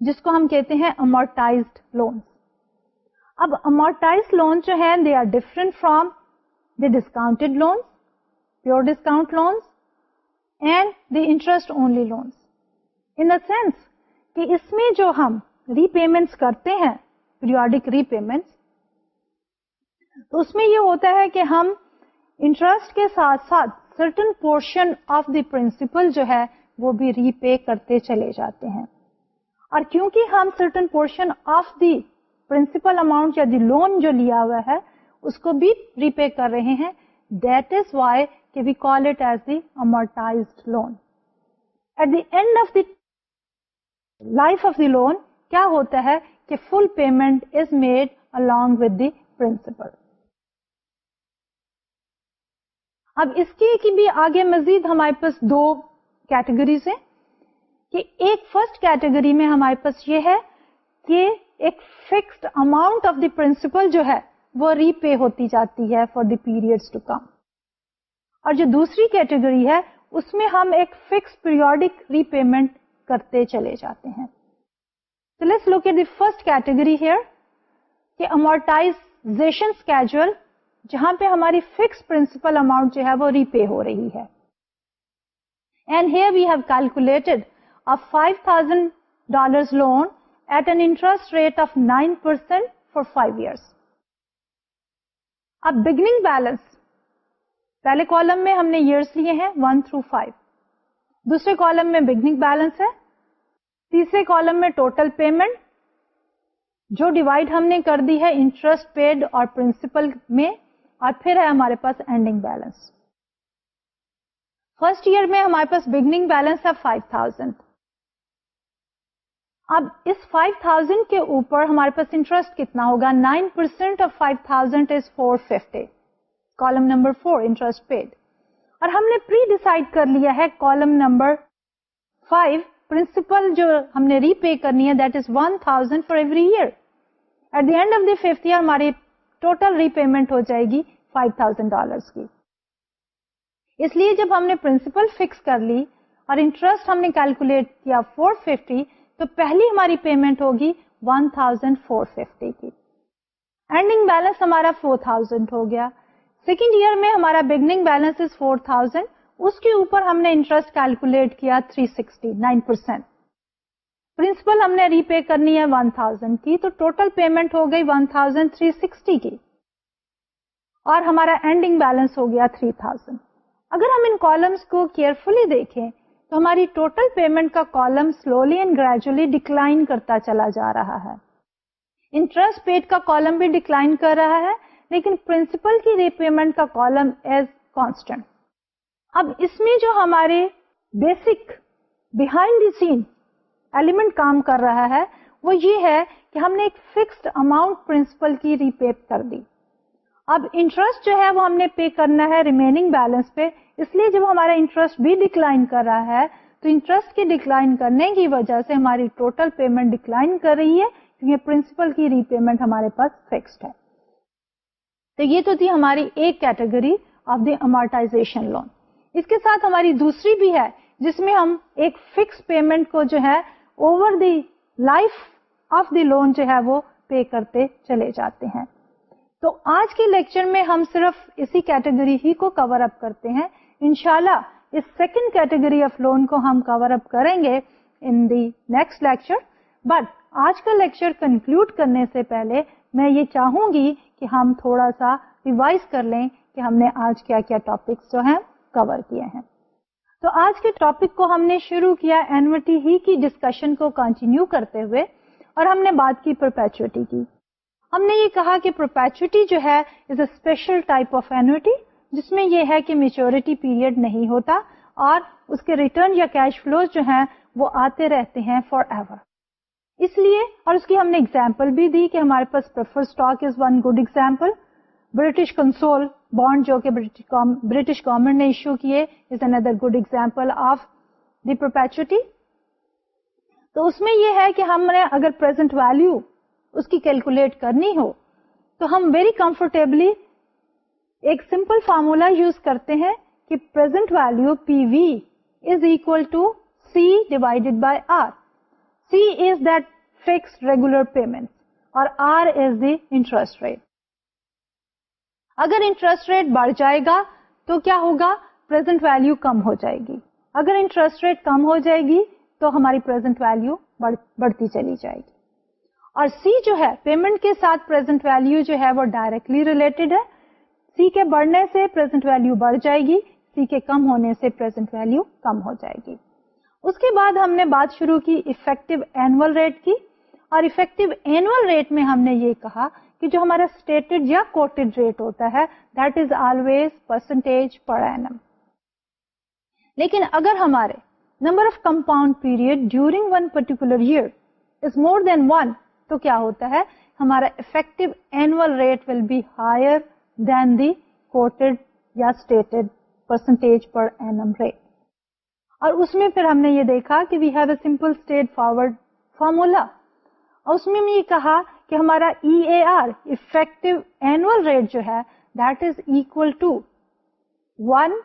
جس کو ہم کہتے ہیں امورٹائزڈ لونس اب امورٹائز لون جو they are different from the discounted loans pure discount loans and the interest only loans in the sense کہ اس میں جو ہم ری پیمنٹس کرتے ہیں پیریوڈک ری پیمنٹ اس میں یہ ہوتا ہے کہ ہم انٹرسٹ کے ساتھ ساتھ certain portion of the principal جو ہے وہ بھی ری پے کرتے چلے جاتے ہیں اور کیونکہ ہم certain portion of the principal amount یا دی لون جو لیا ہوا ہے اس کو بھی ری پے کر رہے ہیں دیٹ از وائی کہ we call it as the amortize loan at the end of the life of the loan کیا ہوتا ہے کہ full payment is made along with the principal. اب اس کی بھی آگے مزید ہمارے پاس دو کیٹیگریز ہیں کہ ایک فرسٹ کیٹیگری میں ہمارے پاس یہ ہے کہ ایک fixed amount of the principal جو ہے وہ ری پے ہوتی جاتی ہے for the period to come اور جو دوسری کیٹیگری ہے اس میں ہم ایک فکس پیریوڈک ری پیمنٹ کرتے چلے جاتے ہیں تو let's look the first category here کہ امورٹائزیشن جہاں پہ ہماری فکس پرنسپل اماؤنٹ جو ہے وہ ری پے ہو رہی ہے five thousand dollar loan at an interest rate of nine percent for five years اب بگننگ بیلنس پہلے کالم میں ہم نے ایئرس لیے ہیں ون تھرو فائیو دوسرے کالم میں بگننگ بیلنس ہے تیسرے کالم میں ٹوٹل پیمنٹ جو ڈیوائڈ ہم نے کر دی ہے انٹرسٹ پیڈ اور پرنسپل میں اور پھر ہے ہمارے پاس اینڈنگ بیلنس فرسٹ ایئر میں ہمارے پاس بگننگ بیلنس ہے فائیو تھاؤزینڈ اب اس 5000 کے اوپر ہمارے پاس انٹرسٹ کتنا ہوگا 9% percent of five thousand is four fifty column number four interest paid اور ہم نے پری ڈیسائڈ کر لیا ہے کالم نمبر 5 پرنسپل جو ہم نے ری پے کرنی ہے that is 1000 thousand for every year at the end of the fifth year ہماری ٹوٹل ری پیمنٹ ہو جائے گی فائیو تھاؤزینڈ ڈالرس کی اس لیے جب ہم نے پرنسپل فکس کر لی اور انٹرسٹ ہم نے کیلکولیٹ کیا 450 تو پہلی ہماری پیمنٹ ہوگی 1450 کی اینڈنگ بیلنس ہمارا 4000 ہو گیا سیکنڈ ایئر میں ہمارا بگننگ بیلنس از 4000 اس کے اوپر ہم نے انٹرسٹ کیلکولیٹ کیا 369% سکسٹی پرنسپل ہم نے ری پے کرنی ہے 1000 کی تو ٹوٹل پیمنٹ ہو گئی 1360 کی اور ہمارا اینڈنگ بیلنس ہو گیا 3000 تھاؤزینڈ اگر ہم ان کالمس کو کیئرفلی دیکھیں تو ہماری ٹوٹل پیمنٹ کا column slowly and gradually decline کرتا چلا جا رہا ہے انٹرسٹ پیڈ کا کالم بھی ڈکلائن کر رہا ہے لیکن پرنسپل کی ری پیمنٹ کا کالم ایز کانسٹنٹ اب اس میں جو ہمارے basic behind the scene element کام کر رہا ہے وہ یہ ہے کہ ہم نے ایک فکسڈ اماؤنٹ پرنسپل کی ریپے کر دی اب انٹرسٹ جو ہے وہ ہم نے پے کرنا ہے ریمیننگ بیلنس پہ اس لیے جب ہمارا انٹرسٹ بھی ڈکلائن کر رہا ہے تو انٹرسٹ کے ڈکلائن کرنے کی وجہ سے ہماری ٹوٹل پیمنٹ ڈکلائن کر رہی ہے کیونکہ پرنسپل کی ری پیمنٹ ہمارے پاس فکسڈ ہے تو یہ تو تھی ہماری ایک category of the amortization loan اس کے ساتھ ہماری دوسری بھی ہے جس میں ہم ایک فکس پیمنٹ کو جو ہے over the life of the loan جو ہے وہ پے کرتے چلے جاتے ہیں تو آج کے لیکچر میں ہم صرف اسی کیٹیگری ہی کو کور اپ کرتے ہیں ان شاء اللہ اس سیکنڈ کیٹیگری آف لون کو ہم کور اپ کریں گے in the next lecture but آج کا لیکچر کنکلوڈ کرنے سے پہلے میں یہ چاہوں گی کہ ہم تھوڑا سا ریوائز کر لیں کہ ہم نے آج کیا کیا ٹاپکس جو ہیں کور کیے ہیں تو آج کے ٹاپک کو ہم نے شروع کیا اینوٹی ہی کی ڈسکشن کو کنٹینیو کرتے ہوئے اور ہم نے بات کی پرپیچوٹی کی ہم نے یہ کہا کہ پروپیچوٹی جو ہے is a special type of annuity جس میں یہ ہے کہ میچورٹی پیریڈ نہیں ہوتا اور اس کے ریٹرن یا کیش فلو جو ہیں وہ آتے رہتے ہیں فار ایور اس لیے اور اس کی ہم نے ایگزامپل بھی دی کہ ہمارے پاس stock is one good example British consol bond جو کہ برٹش گورمنٹ نے ایشو کیے is another good example of the perpetuity تو اس میں یہ ہے کہ ہم نے اگر پرزینٹ ویلو اس کی کیلکولیٹ کرنی ہو تو ہم ویری کمفرٹیبلی ایک سمپل فارمولا یوز کرتے ہیں کہ present value P V is equal to C divided by R C is that fix regular payment اور R is the interest rate اگر انٹرسٹ ریٹ بڑھ جائے گا تو کیا ہوگا پرزینٹ ویلو کم ہو جائے گی اگر انٹرسٹ ریٹ کم ہو جائے گی تو ہماری پرزینٹ ویلو بڑھتی چلی جائے گی اور سی جو ہے پیمنٹ کے ساتھ پرزینٹ ویلو جو ہے وہ ڈائریکٹلی ریلیٹڈ ہے سی کے بڑھنے سے پرزینٹ ویلو بڑھ جائے گی سی کے کم ہونے سے پرزینٹ ویلو کم ہو جائے گی اس کے بعد ہم نے بات شروع کی افیکٹو اینوئل ریٹ کی اور افیکٹو اینوئل ریٹ میں ہم نے یہ کہا کہ جو ہمارا اسٹیٹڈ یا کوٹڈ ریٹ ہوتا ہے that is always percentage per annum لیکن اگر ہمارے number of compound period during one particular year is more than one تو کیا ہوتا ہے ہمارا effective annual rate will be higher than the quoted یا اسٹیٹڈ پرسنٹیج پر ریٹ اور اس میں پھر ہم نے یہ دیکھا کہ we have a simple straightforward formula اور اس میں یہ کہا کہ ہمارا E A R effective annual rate جو ہے that is equal to one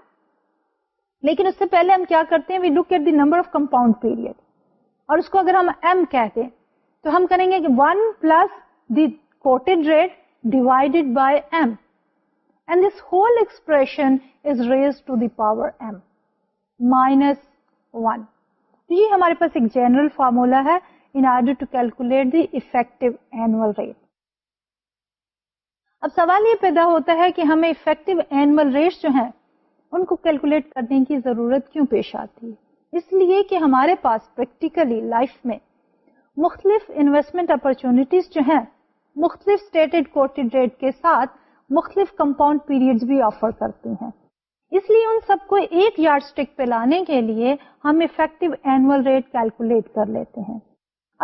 لیکن اس سے پہلے ہم کیا کرتے ہیں we look at the number of compound period اور اس کو اگر ہم ایم کہتے ہیں تو ہم کریں گے کہ 1 plus the power M minus one یہ ہمارے پاس ایک جنرل فارمولا ہے in order to calculate the effective annual rate اب سوال یہ پیدا ہوتا ہے کہ ہمیں افیکٹو اینوئل ریٹ جو ہیں ان کو کیلکولیٹ کرنے کی ضرورت کیوں پیش آتی ہے اس لیے کہ ہمارے پاس پریکٹیکلی لائف میں مختلف انویسٹمنٹ اپرچونیٹیز جو ہیں مختلف اسٹیٹڈ ریٹ کے ساتھ مختلف کمپاؤنڈ پیریڈ بھی آفر کرتے ہیں اس لیے ان سب کو ایک یارڈ اسٹک پہ لانے کے لیے ہم افیکٹو اینوئل ریٹ کیلکولیٹ کر لیتے ہیں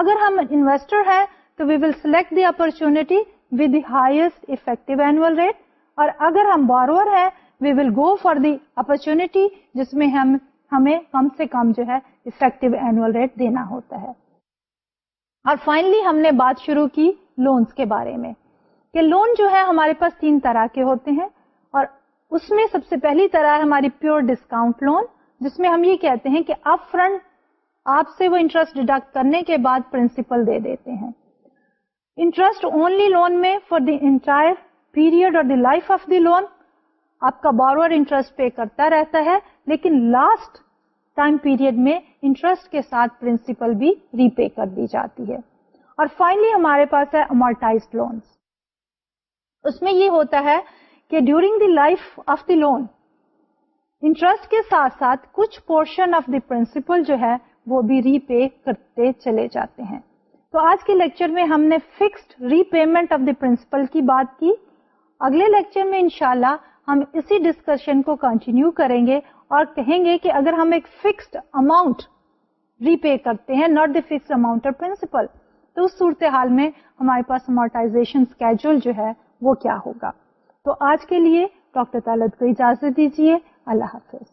اگر ہم انویسٹر ہیں تو we will select the with highest effective annual rate اور اگر ہم بارور ہیں we will go for the opportunity جس میں ہم ہمیں کم سے کم جو ہے افیکٹو اینوئل ریٹ دینا ہوتا ہے اور فائنلی ہم نے بات شروع کی لونس کے بارے میں کہ لون جو ہے ہمارے پاس تین طرح کے ہوتے ہیں اور اس میں سب سے پہلی طرح ہے ہماری پیور ڈسکاؤنٹ لون جس میں ہم یہ کہتے ہیں کہ اپ فرنٹ آپ سے وہ انٹرسٹ ڈیڈکٹ کرنے کے بعد پرنسپل دے دیتے ہیں انٹرسٹ اونلی لون میں فار دی انٹائر پیریڈ اور the life of the loan آپ کا بارور انٹرسٹ پے کرتا رہتا ہے لیکن لاسٹ ٹائم پیریڈ میں انٹرسٹ کے ساتھ پرنسپل بھی ری پے کر دی جاتی ہے اور فائنلی ہمارے پاس ہے امارٹائز لونس اس میں یہ ہوتا ہے کہ during the life of the loan interest کے ساتھ ساتھ کچھ پورشن آف دی پرنسپل جو ہے وہ بھی ری پے کرتے چلے جاتے ہیں تو آج کے لیکچر میں ہم نے fixed repayment of the principal کی بات کی اگلے لیکچر میں انشاءاللہ ہم اسی ڈسکشن کو کنٹینیو کریں گے اور کہیں گے کہ اگر ہم ایک فکسڈ اماؤنٹ ری پے کرتے ہیں ناٹ دا فکسڈ اماؤنٹ اور پرنسپل تو اس صورتحال میں ہمارے پاس مورٹائزیشنجل جو ہے وہ کیا ہوگا تو آج کے لیے ڈاکٹر طالب کو اجازت دیجیے اللہ حافظ